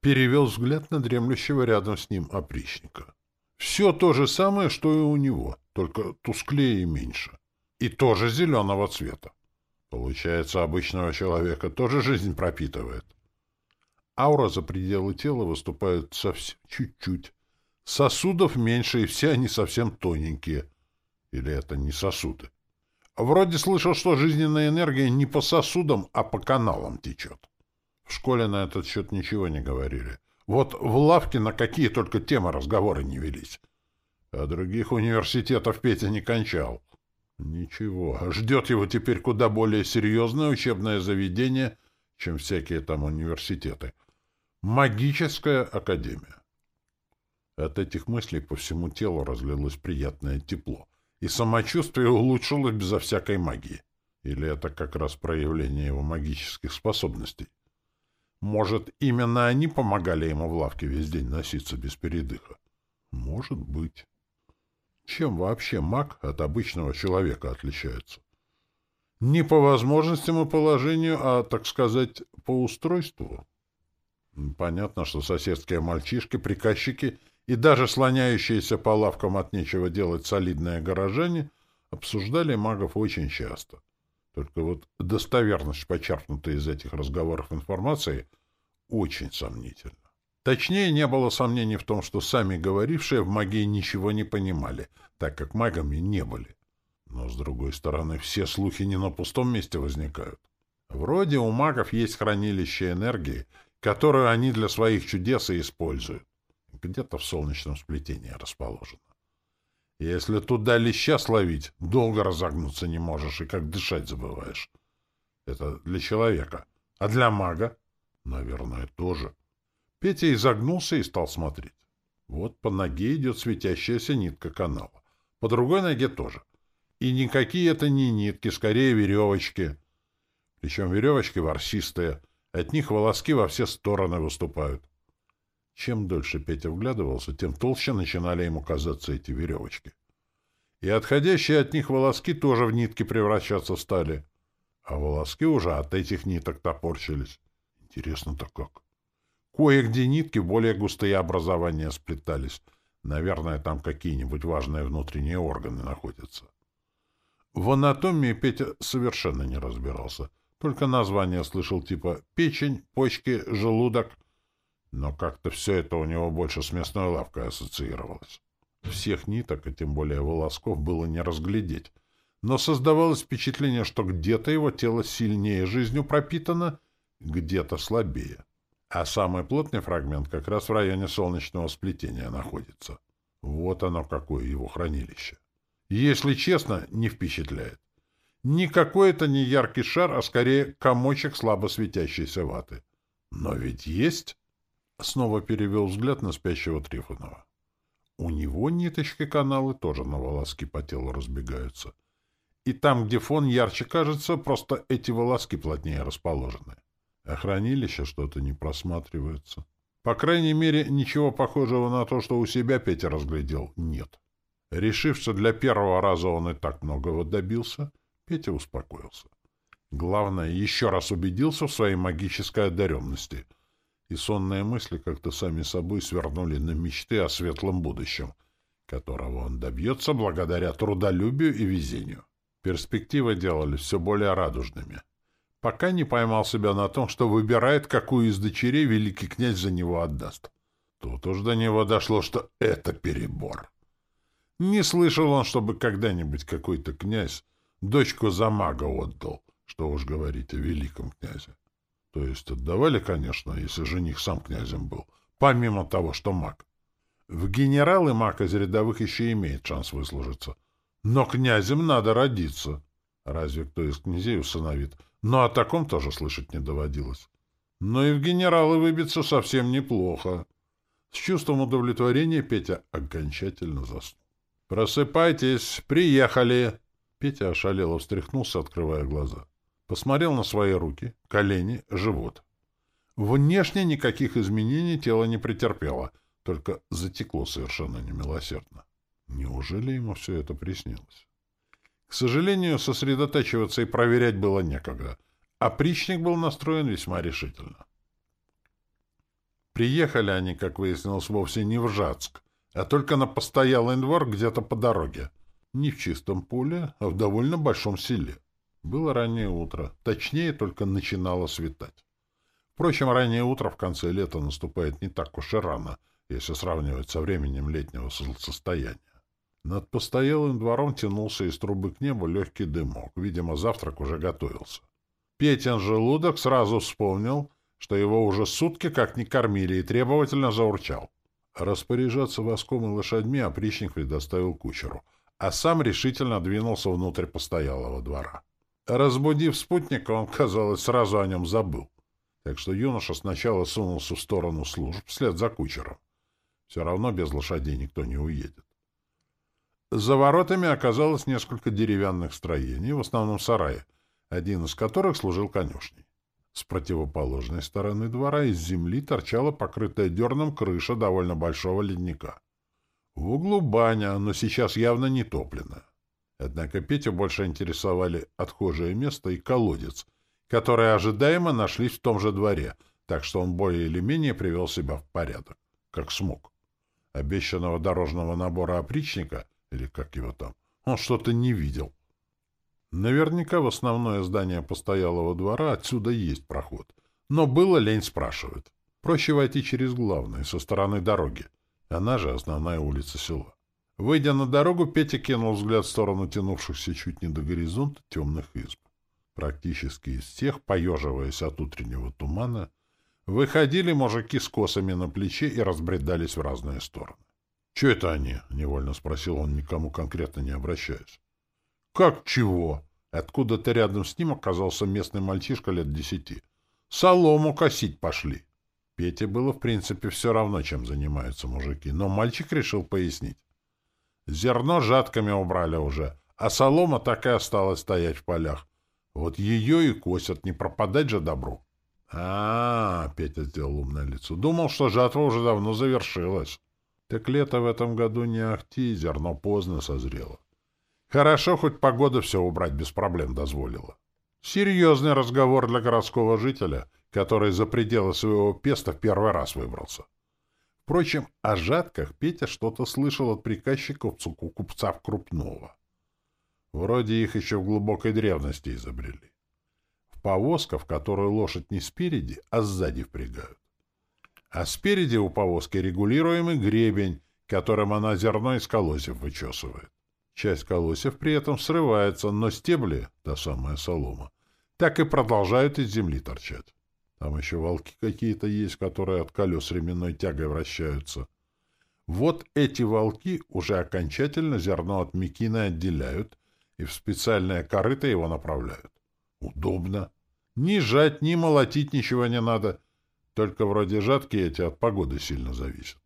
Перевел взгляд на дремлющего рядом с ним опричника. Все то же самое, что и у него, только тусклее и меньше. И тоже зеленого цвета. Получается, обычного человека тоже жизнь пропитывает. Аура за пределы тела выступает совсем чуть-чуть. Сосудов меньше, и все они совсем тоненькие. Или это не сосуды? Вроде слышал, что жизненная энергия не по сосудам, а по каналам течет. В школе на этот счет ничего не говорили. Вот в лавке на какие только темы разговоры не велись. А других университетов Петя не кончал. Ничего, ждет его теперь куда более серьезное учебное заведение, чем всякие там университеты. Магическая академия. От этих мыслей по всему телу разлилось приятное тепло, и самочувствие улучшилось безо всякой магии. Или это как раз проявление его магических способностей? Может, именно они помогали ему в лавке весь день носиться без передыха? Может быть. Чем вообще маг от обычного человека отличается? Не по возможностям и положению, а, так сказать, по устройству. Понятно, что соседские мальчишки, приказчики и даже слоняющиеся по лавкам от нечего делать солидные горожане обсуждали магов очень часто. Только вот достоверность, почерпнутая из этих разговоров информации, очень сомнительна. Точнее, не было сомнений в том, что сами говорившие в магии ничего не понимали, так как магами не были. Но, с другой стороны, все слухи не на пустом месте возникают. Вроде у магов есть хранилище энергии, которую они для своих чудес и используют. Где-то в солнечном сплетении расположено. Если туда леща словить, долго разогнуться не можешь и как дышать забываешь. Это для человека. А для мага? Наверное, тоже. Петя изогнулся и стал смотреть. Вот по ноге идет светящаяся нитка канала. По другой ноге тоже. И никакие это не нитки, скорее веревочки. Причем веревочки ворсистые. От них волоски во все стороны выступают. Чем дольше Петя вглядывался, тем толще начинали ему казаться эти веревочки. И отходящие от них волоски тоже в нитки превращаться стали. А волоски уже от этих ниток топорщились. Интересно-то как. Кое-где нитки более густые образования сплетались. Наверное, там какие-нибудь важные внутренние органы находятся. В анатомии Петя совершенно не разбирался. Только название слышал типа печень, почки, желудок — но как-то все это у него больше с мясной лавкой ассоциировалось. Всех ниток, и тем более волосков, было не разглядеть. Но создавалось впечатление, что где-то его тело сильнее жизнью пропитано, где-то слабее. А самый плотный фрагмент как раз в районе солнечного сплетения находится. Вот оно какое его хранилище. Если честно, не впечатляет. Никакой это не яркий шар, а скорее комочек слабо светящейся ваты. Но ведь есть... Снова перевел взгляд на спящего Трифонова. У него ниточки каналы тоже на волоски по телу разбегаются. И там, где фон ярче кажется, просто эти волоски плотнее расположены. А хранилище что-то не просматривается. По крайней мере, ничего похожего на то, что у себя Петя разглядел, нет. Решив, что для первого раза он и так многого добился, Петя успокоился. Главное, еще раз убедился в своей магической одаренности — и сонные мысли как-то сами собой свернули на мечты о светлом будущем, которого он добьется благодаря трудолюбию и везению. Перспективы делались все более радужными, пока не поймал себя на том, что выбирает, какую из дочерей великий князь за него отдаст. Тут уж до него дошло, что это перебор. Не слышал он, чтобы когда-нибудь какой-то князь дочку за мага отдал, что уж говорить о великом князе. То есть отдавали, конечно, если жених сам князем был, помимо того, что маг. В генералы маг из рядовых еще имеет шанс выслужиться. Но князем надо родиться. Разве кто из князей усыновит? Но о таком тоже слышать не доводилось. Но и в генералы выбиться совсем неплохо. С чувством удовлетворения Петя окончательно заснул. «Просыпайтесь! Приехали!» Петя ошалело встряхнулся, открывая глаза. Посмотрел на свои руки, колени, живот. Внешне никаких изменений тело не претерпело, только затекло совершенно немилосердно. Неужели ему все это приснилось? К сожалению, сосредотачиваться и проверять было некогда, а причник был настроен весьма решительно. Приехали они, как выяснилось, вовсе не в Жацк, а только на постоялый двор где-то по дороге. Не в чистом поле, а в довольно большом селе. Было раннее утро, точнее, только начинало светать. Впрочем, раннее утро в конце лета наступает не так уж и рано, если сравнивать со временем летнего солнцестояния. Над постоялым двором тянулся из трубы к небу легкий дымок. Видимо, завтрак уже готовился. Петин желудок сразу вспомнил, что его уже сутки как не кормили, и требовательно заурчал. Распоряжаться воском и лошадьми опричник предоставил кучеру, а сам решительно двинулся внутрь постоялого двора. Разбудив спутника, он, казалось, сразу о нем забыл. Так что юноша сначала сунулся в сторону служб, вслед за кучером. Все равно без лошадей никто не уедет. За воротами оказалось несколько деревянных строений, в основном сараи, один из которых служил конюшней. С противоположной стороны двора из земли торчала покрытая дерном крыша довольно большого ледника. В углу баня, но сейчас явно не топленная. Однако Петю больше интересовали отхожее место и колодец, которые ожидаемо нашлись в том же дворе, так что он более или менее привел себя в порядок, как смог. Обещанного дорожного набора опричника, или как его там, он что-то не видел. Наверняка в основное здание постоялого двора отсюда есть проход. Но было лень спрашивать. Проще войти через главный, со стороны дороги. Она же основная улица села. Выйдя на дорогу, Петя кинул взгляд в сторону тянувшихся чуть не до горизонта темных изб. Практически из всех, поеживаясь от утреннего тумана, выходили мужики с косами на плече и разбредались в разные стороны. «Че это они?» — невольно спросил он, никому конкретно не обращаясь. «Как чего?» Откуда-то рядом с ним оказался местный мальчишка лет десяти. «Солому косить пошли!» Пете было, в принципе, все равно, чем занимаются мужики, но мальчик решил пояснить. Зерно жатками убрали уже, а солома так и осталась стоять в полях. Вот ее и косят, не пропадать же добру. А, -а, -а Петя сделал умное лицо. Думал, что жатва уже давно завершилась. Так лето в этом году не ахти, зерно поздно созрело. Хорошо, хоть погода все убрать без проблем дозволила. Серьезный разговор для городского жителя, который за пределы своего песта в первый раз выбрался. Впрочем, о жатках Петя что-то слышал от приказчиков купца Крупного. Вроде их еще в глубокой древности изобрели. В повозка, в которую лошадь не спереди, а сзади впрягают. А спереди у повозки регулируемый гребень, которым она зерно из колосьев вычесывает. Часть колосьев при этом срывается, но стебли, та самая солома, так и продолжают из земли торчать. Там еще волки какие-то есть, которые от колес ременной тягой вращаются. Вот эти волки уже окончательно зерно от мекины отделяют и в специальное корыто его направляют. Удобно. Ни жать, ни молотить ничего не надо. Только вроде жатки эти от погоды сильно зависят.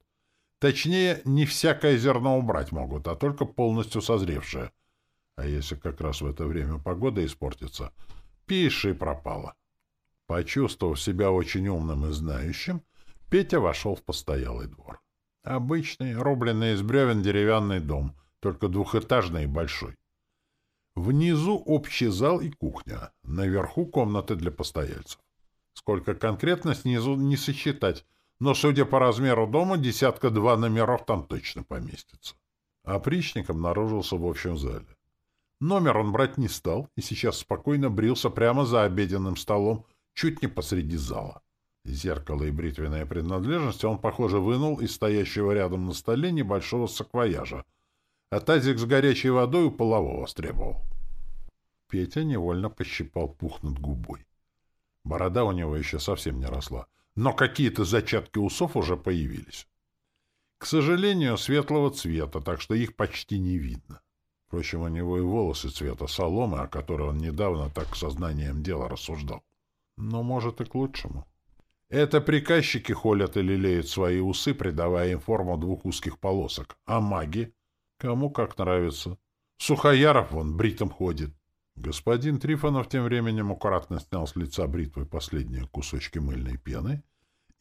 Точнее, не всякое зерно убрать могут, а только полностью созревшее. А если как раз в это время погода испортится, пиши пропало. Почувствовав себя очень умным и знающим, Петя вошел в постоялый двор. Обычный, рубленный из бревен деревянный дом, только двухэтажный и большой. Внизу общий зал и кухня, наверху комнаты для постояльцев. Сколько конкретно снизу не сосчитать, но, судя по размеру дома, десятка-два номеров там точно поместится. Опричник обнаружился в общем зале. Номер он брать не стал и сейчас спокойно брился прямо за обеденным столом, чуть не посреди зала. Зеркало и бритвенные принадлежности он, похоже, вынул из стоящего рядом на столе небольшого саквояжа, а тазик с горячей водой у полового стребовал. Петя невольно пощипал пух над губой. Борода у него еще совсем не росла, но какие-то зачатки усов уже появились. К сожалению, светлого цвета, так что их почти не видно. Впрочем, у него и волосы цвета соломы, о которой он недавно так сознанием дела рассуждал. Но, может, и к лучшему. Это приказчики холят и лелеют свои усы, придавая им форму двух узких полосок. А маги? Кому как нравится. Сухояров вон бритом ходит. Господин Трифонов тем временем аккуратно снял с лица бритвой последние кусочки мыльной пены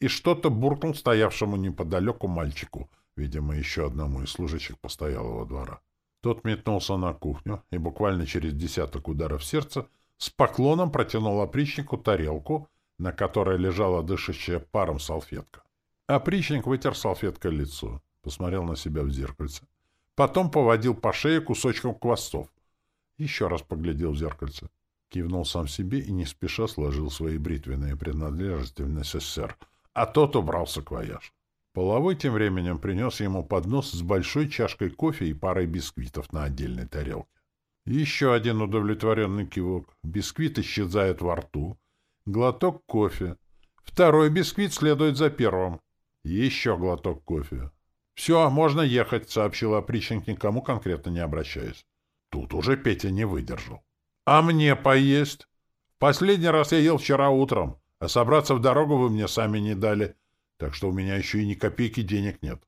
и что-то буркнул стоявшему неподалеку мальчику, видимо, еще одному из служащих постоялого двора. Тот метнулся на кухню и буквально через десяток ударов сердца с поклоном протянул опричнику тарелку, на которой лежала дышащая паром салфетка. Опричник вытер салфеткой лицо, посмотрел на себя в зеркальце. Потом поводил по шее кусочком хвостов. Еще раз поглядел в зеркальце. Кивнул сам себе и не спеша сложил свои бритвенные принадлежности в НССР, а тот убрал саквояж. Половой тем временем принес ему поднос с большой чашкой кофе и парой бисквитов на отдельной тарелке. Еще один удовлетворенный кивок. Бисквит исчезает во рту. Глоток кофе. Второй бисквит следует за первым. Еще глоток кофе. «Все, можно ехать», — сообщила опричник, никому конкретно не обращаясь. Тут уже Петя не выдержал. «А мне поесть? Последний раз я ел вчера утром, а собраться в дорогу вы мне сами не дали, так что у меня еще и ни копейки денег нет».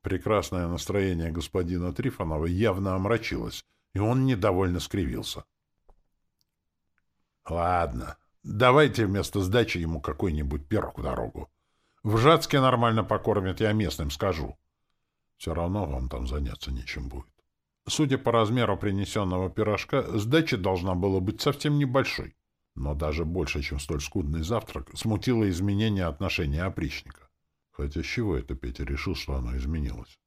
Прекрасное настроение господина Трифонова явно омрачилось, и он недовольно скривился. «Ладно, давайте вместо сдачи ему какой-нибудь пирог в дорогу. В Жацке нормально покормят, я местным скажу». Все равно вам там заняться нечем будет. Судя по размеру принесенного пирожка, сдача должна была быть совсем небольшой. Но даже больше, чем столь скудный завтрак, смутило изменение отношения опричника. Хотя с чего это Петя решил, что оно изменилось?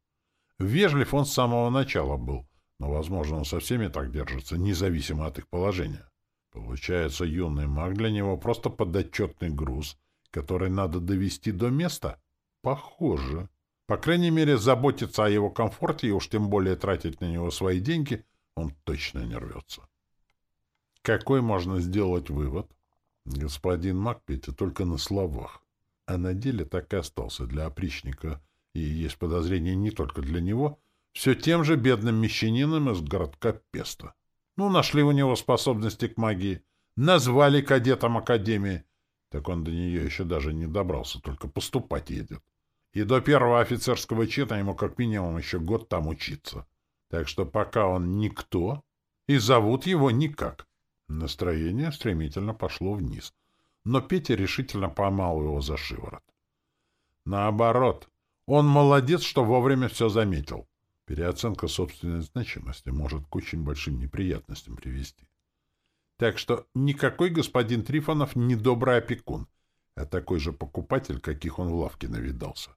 Вежлив он с самого начала был, но, возможно, он со всеми так держится, независимо от их положения. Получается, юный маг для него просто подотчетный груз, который надо довести до места? Похоже. По крайней мере, заботиться о его комфорте и уж тем более тратить на него свои деньги он точно не рвется. Какой можно сделать вывод? Господин Макпетти только на словах, а на деле так и остался для опричника и есть подозрение не только для него, все тем же бедным мещанином из городка Песта. Ну, нашли у него способности к магии, назвали кадетом Академии, так он до нее еще даже не добрался, только поступать едет. И до первого офицерского чина ему как минимум еще год там учиться. Так что пока он никто, и зовут его никак. Настроение стремительно пошло вниз, но Петя решительно поймал его за шиворот. Наоборот, он молодец, что вовремя все заметил. Переоценка собственной значимости может к очень большим неприятностям привести. Так что никакой господин Трифонов не добрый опекун, а такой же покупатель, каких он в лавке навидался.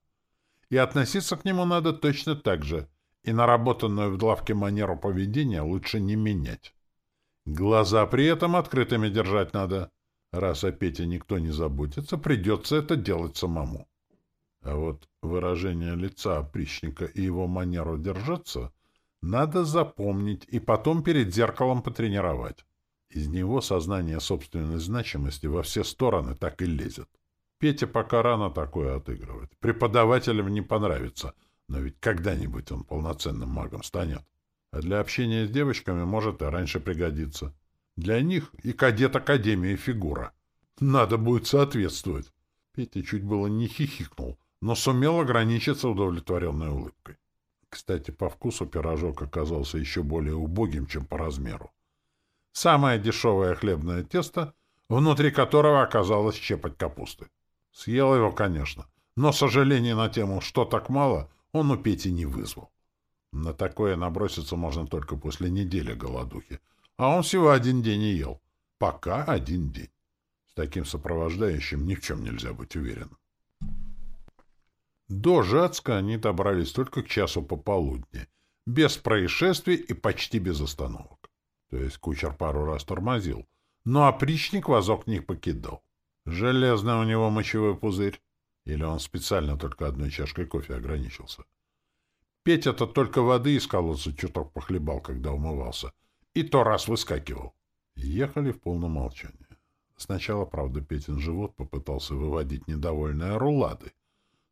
И относиться к нему надо точно так же, и наработанную в лавке манеру поведения лучше не менять. Глаза при этом открытыми держать надо. Раз о Пете никто не заботится, придется это делать самому. А вот выражение лица опричника и его манеру держаться надо запомнить и потом перед зеркалом потренировать. Из него сознание собственной значимости во все стороны так и лезет. Петя пока рано такое отыгрывает. Преподавателям не понравится, но ведь когда-нибудь он полноценным магом станет. А для общения с девочками может и раньше пригодиться. Для них и кадет Академии фигура. Надо будет соответствовать. Петя чуть было не хихикнул, но сумел ограничиться удовлетворенной улыбкой. Кстати, по вкусу пирожок оказался еще более убогим, чем по размеру. Самое дешевое хлебное тесто, внутри которого оказалось щепоть капусты. Съел его, конечно, но сожаление на тему «что так мало» он у Пети не вызвал. На такое наброситься можно только после недели голодухи, а он всего один день и ел. Пока один день. С таким сопровождающим ни в чем нельзя быть уверенным. До Жацка они добрались только к часу пополудни, без происшествий и почти без остановок. То есть кучер пару раз тормозил, но опричник вазок не покидал. Железный у него мочевой пузырь. Или он специально только одной чашкой кофе ограничился. Петя-то только воды из колодца чуток похлебал, когда умывался. И то раз выскакивал. Ехали в полном молчании. Сначала, правда, Петин живот попытался выводить недовольные рулады.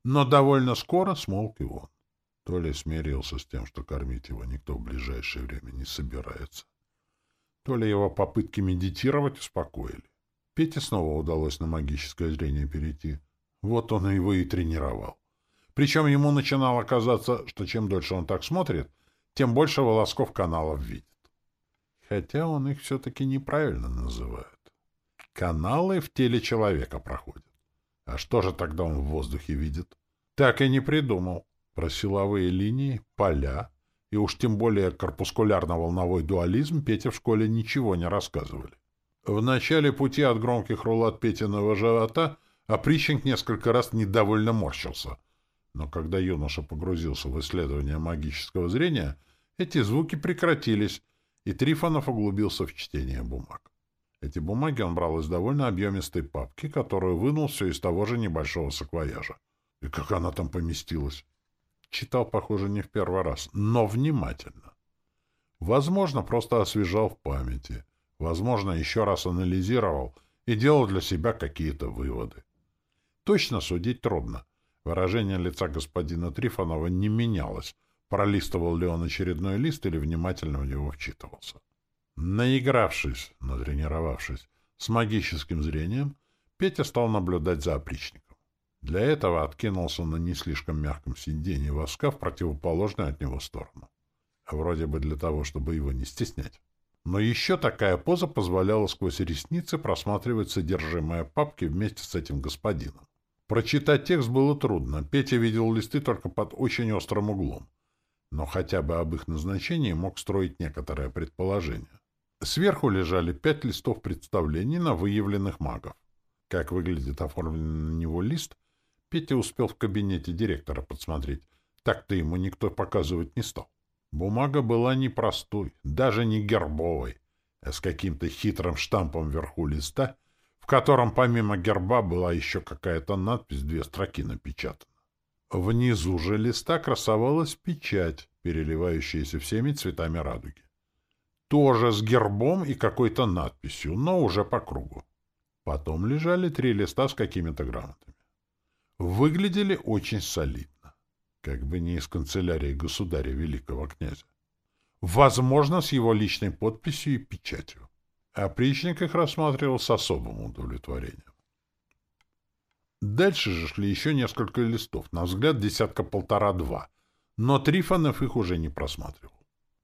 Но довольно скоро смолк и он. То ли смирился с тем, что кормить его никто в ближайшее время не собирается, то ли его попытки медитировать успокоили. Пете снова удалось на магическое зрение перейти. Вот он его и тренировал. Причем ему начинало казаться, что чем дольше он так смотрит, тем больше волосков каналов видит. Хотя он их все-таки неправильно называет. Каналы в теле человека проходят. А что же тогда он в воздухе видит? Так и не придумал. Про силовые линии, поля, и уж тем более корпускулярно-волновой дуализм Пете в школе ничего не рассказывали. В начале пути от громких рулат Петиного живота опричник несколько раз недовольно морщился. Но когда юноша погрузился в исследование магического зрения, эти звуки прекратились, и Трифонов углубился в чтение бумаг. Эти бумаги он брал из довольно объемистой папки, которую вынул все из того же небольшого саквояжа. И как она там поместилась? Читал, похоже, не в первый раз, но внимательно. Возможно, просто освежал в памяти. Возможно, еще раз анализировал и делал для себя какие-то выводы. Точно судить трудно. Выражение лица господина Трифонова не менялось, пролистывал ли он очередной лист или внимательно в него вчитывался. Наигравшись, натренировавшись с магическим зрением, Петя стал наблюдать за опричником. Для этого откинулся на не слишком мягком сиденье воска в противоположную от него сторону. Вроде бы для того, чтобы его не стеснять. Но еще такая поза позволяла сквозь ресницы просматривать содержимое папки вместе с этим господином. Прочитать текст было трудно. Петя видел листы только под очень острым углом. Но хотя бы об их назначении мог строить некоторое предположение. Сверху лежали пять листов представлений на выявленных магов. Как выглядит оформленный на него лист, Петя успел в кабинете директора подсмотреть. Так-то ему никто показывать не стал. Бумага была не простой, даже не гербовой, а с каким-то хитрым штампом вверху листа, в котором помимо герба была еще какая-то надпись, две строки напечатана. Внизу же листа красовалась печать, переливающаяся всеми цветами радуги. Тоже с гербом и какой-то надписью, но уже по кругу. Потом лежали три листа с какими-то грамотами выглядели очень солидно. как бы не из канцелярии государя великого князя. Возможно, с его личной подписью и печатью. Опричник их рассматривал с особым удовлетворением. Дальше же шли еще несколько листов, на взгляд десятка-полтора-два, но Трифонов их уже не просматривал.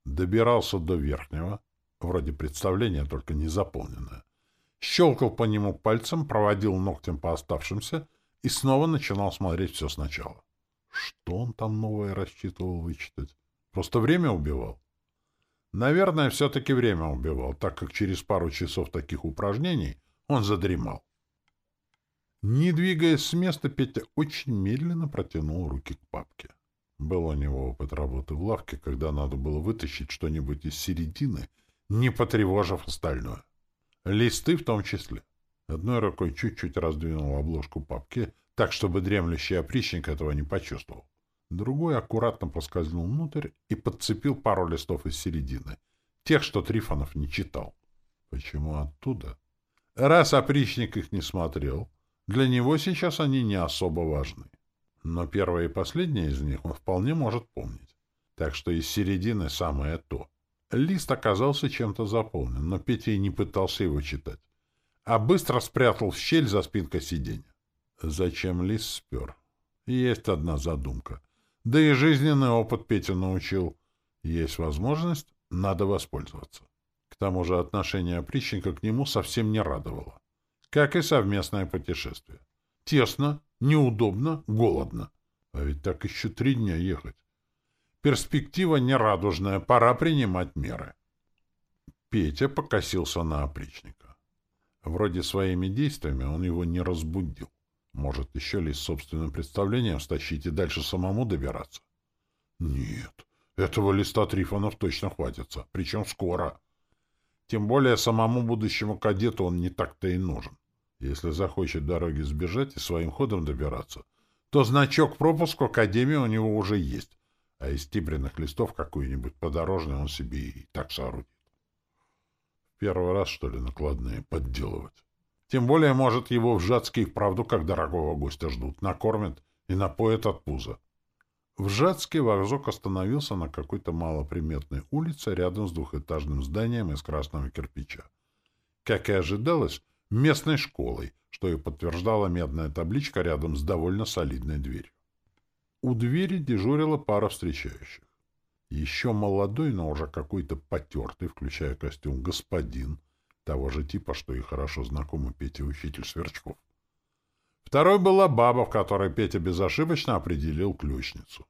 Добирался до верхнего, вроде представления, только не заполненное. Щелкал по нему пальцем, проводил ногтем по оставшимся и снова начинал смотреть все сначала. Что он там новое рассчитывал вычитать? Просто время убивал? Наверное, все-таки время убивал, так как через пару часов таких упражнений он задремал. Не двигаясь с места, Петя очень медленно протянул руки к папке. Был у него опыт работы в лавке, когда надо было вытащить что-нибудь из середины, не потревожив остальное. Листы в том числе. Одной рукой чуть-чуть раздвинул обложку папки, так, чтобы дремлющий опричник этого не почувствовал. Другой аккуратно проскользнул внутрь и подцепил пару листов из середины. Тех, что Трифонов не читал. Почему оттуда? Раз опричник их не смотрел, для него сейчас они не особо важны. Но первое и последнее из них он вполне может помнить. Так что из середины самое то. Лист оказался чем-то заполнен, но Петя не пытался его читать, а быстро спрятал в щель за спинкой сиденья. Зачем лист спер? Есть одна задумка. Да и жизненный опыт Петя научил. Есть возможность, надо воспользоваться. К тому же отношение опричника к нему совсем не радовало. Как и совместное путешествие. Тесно, неудобно, голодно. А ведь так еще три дня ехать. Перспектива нерадужная, пора принимать меры. Петя покосился на опричника. Вроде своими действиями он его не разбудил. Может, еще ли с собственным представлением стащить и дальше самому добираться? Нет, этого листа Трифонов точно хватится, причем скоро. Тем более самому будущему кадету он не так-то и нужен. Если захочет дороги сбежать и своим ходом добираться, то значок пропуск в Академию у него уже есть, а из тибренных листов какой-нибудь подорожный он себе и так соорудит. Первый раз, что ли, накладные подделывать? Тем более, может, его в Жацке и вправду как дорогого гостя ждут, накормят и напоят от пуза. В Жацке Варзок остановился на какой-то малоприметной улице рядом с двухэтажным зданием из красного кирпича. Как и ожидалось, местной школой, что и подтверждала медная табличка рядом с довольно солидной дверью. У двери дежурила пара встречающих. Еще молодой, но уже какой-то потертый, включая костюм, господин, того же типа, что и хорошо знакомый Пете учитель Сверчков. Второй была баба, в которой Петя безошибочно определил ключницу.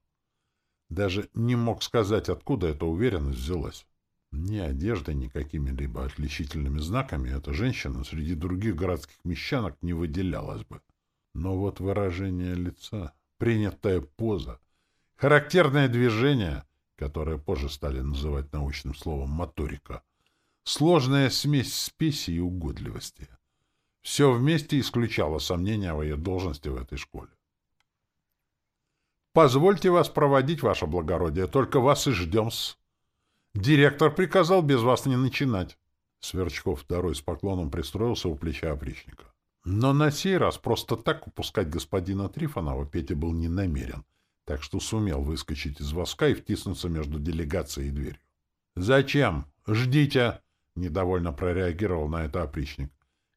Даже не мог сказать, откуда эта уверенность взялась. Ни одеждой, ни какими-либо отличительными знаками эта женщина среди других городских мещанок не выделялась бы. Но вот выражение лица, принятая поза, характерное движение, которое позже стали называть научным словом «моторика», Сложная смесь спеси и угодливости. Все вместе исключало сомнения о ее должности в этой школе. «Позвольте вас проводить, ваше благородие, только вас и ждем-с. Директор приказал без вас не начинать». Сверчков второй с поклоном пристроился у плеча опричника. Но на сей раз просто так упускать господина Трифонова Петя был не намерен, так что сумел выскочить из воска и втиснуться между делегацией и дверью. «Зачем? Ждите!» Недовольно прореагировал на это опричник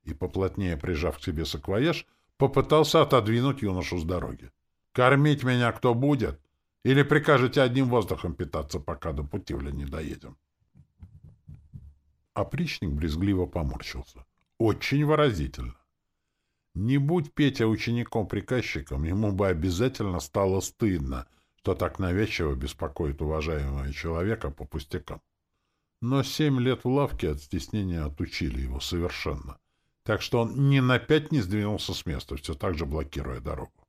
и, поплотнее прижав к себе саквояж, попытался отодвинуть юношу с дороги. «Кормить меня кто будет? Или прикажете одним воздухом питаться, пока до Путивля не доедем?» Опричник брезгливо поморщился. Очень выразительно. Не будь Петя учеником-приказчиком, ему бы обязательно стало стыдно, что так навязчиво беспокоит уважаемого человека по пустякам. Но семь лет в лавке от стеснения отучили его совершенно. Так что он ни на пять не сдвинулся с места, все так же блокируя дорогу.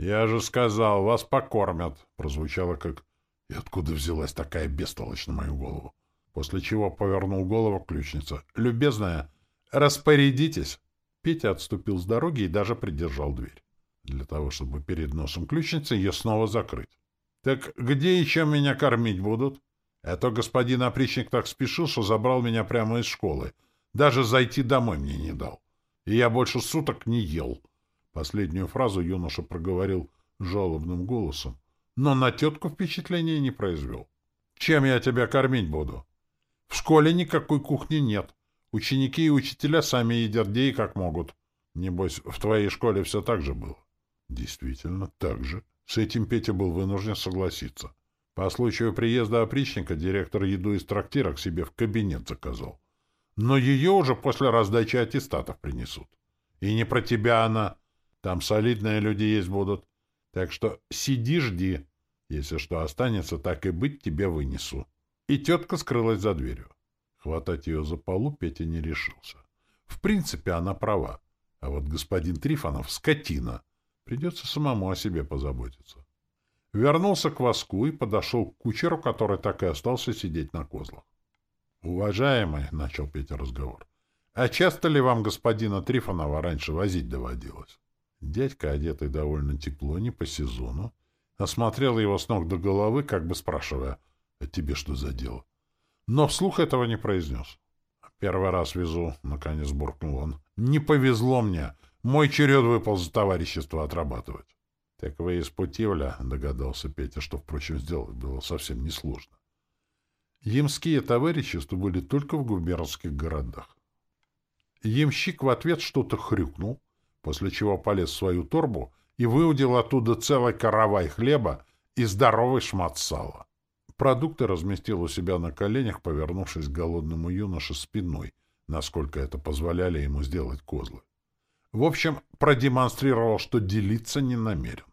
«Я же сказал, вас покормят!» — прозвучало как «И откуда взялась такая бестолочь на мою голову?» После чего повернул голову ключница. «Любезная, распорядитесь!» Петя отступил с дороги и даже придержал дверь. Для того, чтобы перед носом ключницы ее снова закрыть. «Так где еще меня кормить будут?» Это господин опричник так спешил, что забрал меня прямо из школы. Даже зайти домой мне не дал. И я больше суток не ел. Последнюю фразу юноша проговорил жалобным голосом, но на тетку впечатления не произвел. Чем я тебя кормить буду? В школе никакой кухни нет. Ученики и учителя сами едят где и как могут. Небось, в твоей школе все так же было? Действительно, так же. С этим Петя был вынужден согласиться. По случаю приезда опричника директор еду из трактира к себе в кабинет заказал. Но ее уже после раздачи аттестатов принесут. И не про тебя она. Там солидные люди есть будут. Так что сиди, жди. Если что останется, так и быть, тебе вынесу. И тетка скрылась за дверью. Хватать ее за полу Петя не решился. В принципе, она права. А вот господин Трифонов — скотина. Придется самому о себе позаботиться. Вернулся к воску и подошел к кучеру, который так и остался сидеть на козлах. — Уважаемый, — начал Петя разговор, — а часто ли вам господина Трифонова раньше возить доводилось? Дядька, одетый довольно тепло, не по сезону, осмотрел его с ног до головы, как бы спрашивая, «А тебе что за дело?» Но вслух этого не произнес. «Первый раз везу», — наконец буркнул он. «Не повезло мне. Мой черед выпал за товарищество отрабатывать». «Так вы из Путивля», — догадался Петя, что, впрочем, сделать было совсем несложно. Ямские товарищества были только в губернских городах. Ямщик в ответ что-то хрюкнул, после чего полез в свою торбу и выудил оттуда целый каравай хлеба и здоровый шмат сала. Продукты разместил у себя на коленях, повернувшись к голодному юноше спиной, насколько это позволяли ему сделать козлы. В общем, продемонстрировал, что делиться не намерен.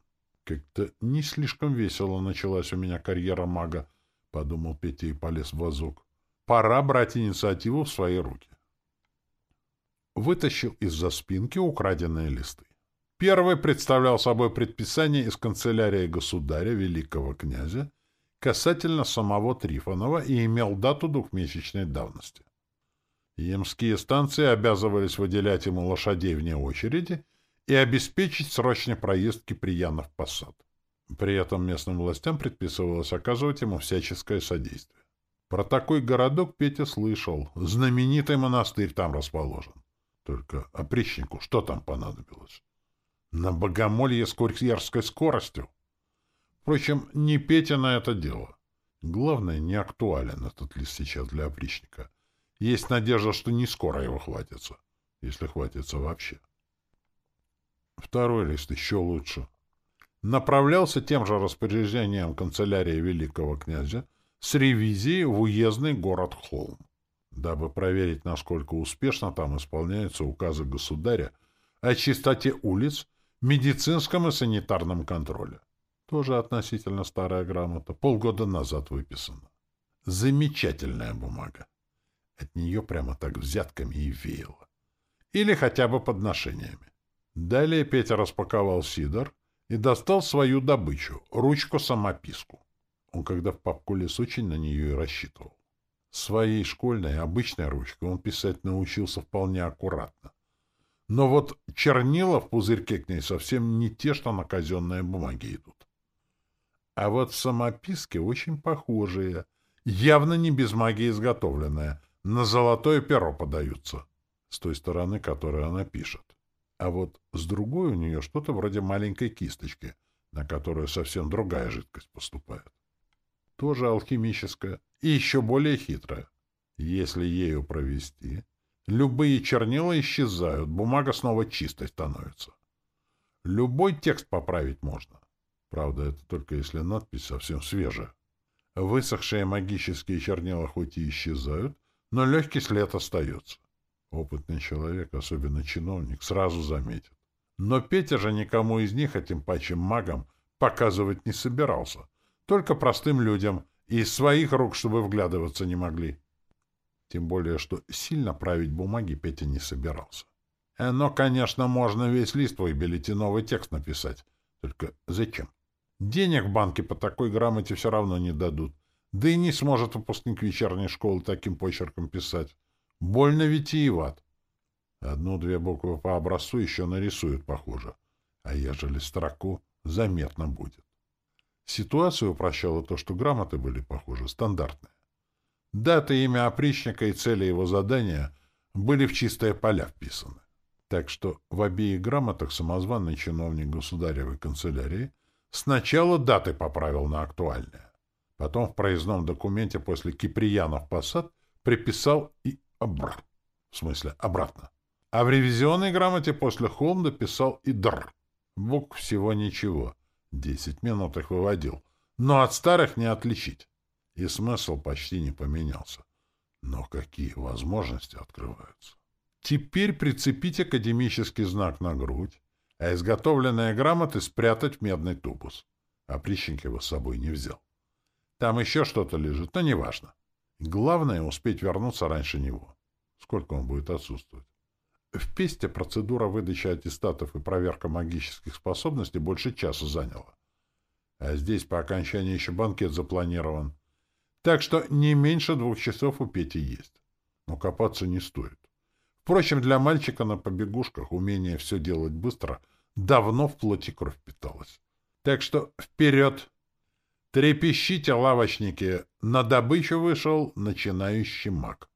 Как-то не слишком весело началась у меня карьера мага, — подумал Петя и полез в вазок. Пора брать инициативу в свои руки. Вытащил из-за спинки украденные листы. Первый представлял собой предписание из канцелярии государя, великого князя, касательно самого Трифонова и имел дату двухмесячной давности. Емские станции обязывались выделять ему лошадей вне очереди и обеспечить срочный проезд Киприянов посад. При этом местным властям предписывалось оказывать ему всяческое содействие. Про такой городок Петя слышал. Знаменитый монастырь там расположен. Только опричнику что там понадобилось? На богомолье с курьерской скоростью? Впрочем, не Петя на это дело. Главное, не актуален этот лист сейчас для опричника. Есть надежда, что не скоро его хватится. Если хватится вообще. Второй лист еще лучше направлялся тем же распоряжением канцелярии великого князя с ревизией в уездный город Холм, дабы проверить, насколько успешно там исполняются указы государя о чистоте улиц, медицинском и санитарном контроле. Тоже относительно старая грамота, полгода назад выписана. Замечательная бумага. От нее прямо так взятками и веяло. Или хотя бы подношениями. Далее Петя распаковал сидор и достал свою добычу — ручку-самописку. Он, когда в папку лез, очень на нее и рассчитывал. Своей школьной, обычной ручкой он писать научился вполне аккуратно. Но вот чернила в пузырьке к ней совсем не те, что на казенные бумаги идут. А вот в самописке очень похожие, явно не без магии изготовленные, на золотое перо подаются, с той стороны, которой она пишет. А вот с другой у нее что-то вроде маленькой кисточки, на которую совсем другая жидкость поступает. Тоже алхимическая и еще более хитрая. Если ею провести, любые чернила исчезают, бумага снова чистой становится. Любой текст поправить можно. Правда, это только если надпись совсем свежая. Высохшие магические чернила хоть и исчезают, но легкий след остается. Опытный человек, особенно чиновник, сразу заметит. Но Петя же никому из них, а тем паче магам, показывать не собирался. Только простым людям, из своих рук, чтобы вглядываться не могли. Тем более, что сильно править бумаги Петя не собирался. Э, но, конечно, можно весь лист выбелить и текст написать. Только зачем? Денег в банке по такой грамоте все равно не дадут. Да и не сможет выпускник вечерней школы таким почерком писать. Больно витиеват. Одну-две буквы по образцу еще нарисуют, похоже. А ежели строку, заметно будет. Ситуацию упрощало то, что грамоты были, похоже, стандартные. Дата, имя опричника и цели его задания были в чистые поля вписаны. Так что в обеих грамотах самозванный чиновник государевой канцелярии Сначала даты поправил на актуальные. Потом в проездном документе после Киприянов посад приписал и обратно. В смысле, обратно. А в ревизионной грамоте после Холм дописал и др. Букв всего ничего. Десять минут их выводил. Но от старых не отличить. И смысл почти не поменялся. Но какие возможности открываются? Теперь прицепить академический знак на грудь, а изготовленные грамоты спрятать в медный тубус. А Прищенко его с собой не взял. Там еще что-то лежит, но неважно. Главное — успеть вернуться раньше него. Сколько он будет отсутствовать? В Песте процедура выдачи аттестатов и проверка магических способностей больше часа заняла. А здесь по окончании еще банкет запланирован. Так что не меньше двух часов у Пети есть. Но копаться не стоит. Впрочем, для мальчика на побегушках умение все делать быстро давно в плоти кровь питалось. Так что вперед! Трепещите, лавочники! На добычу вышел начинающий маг.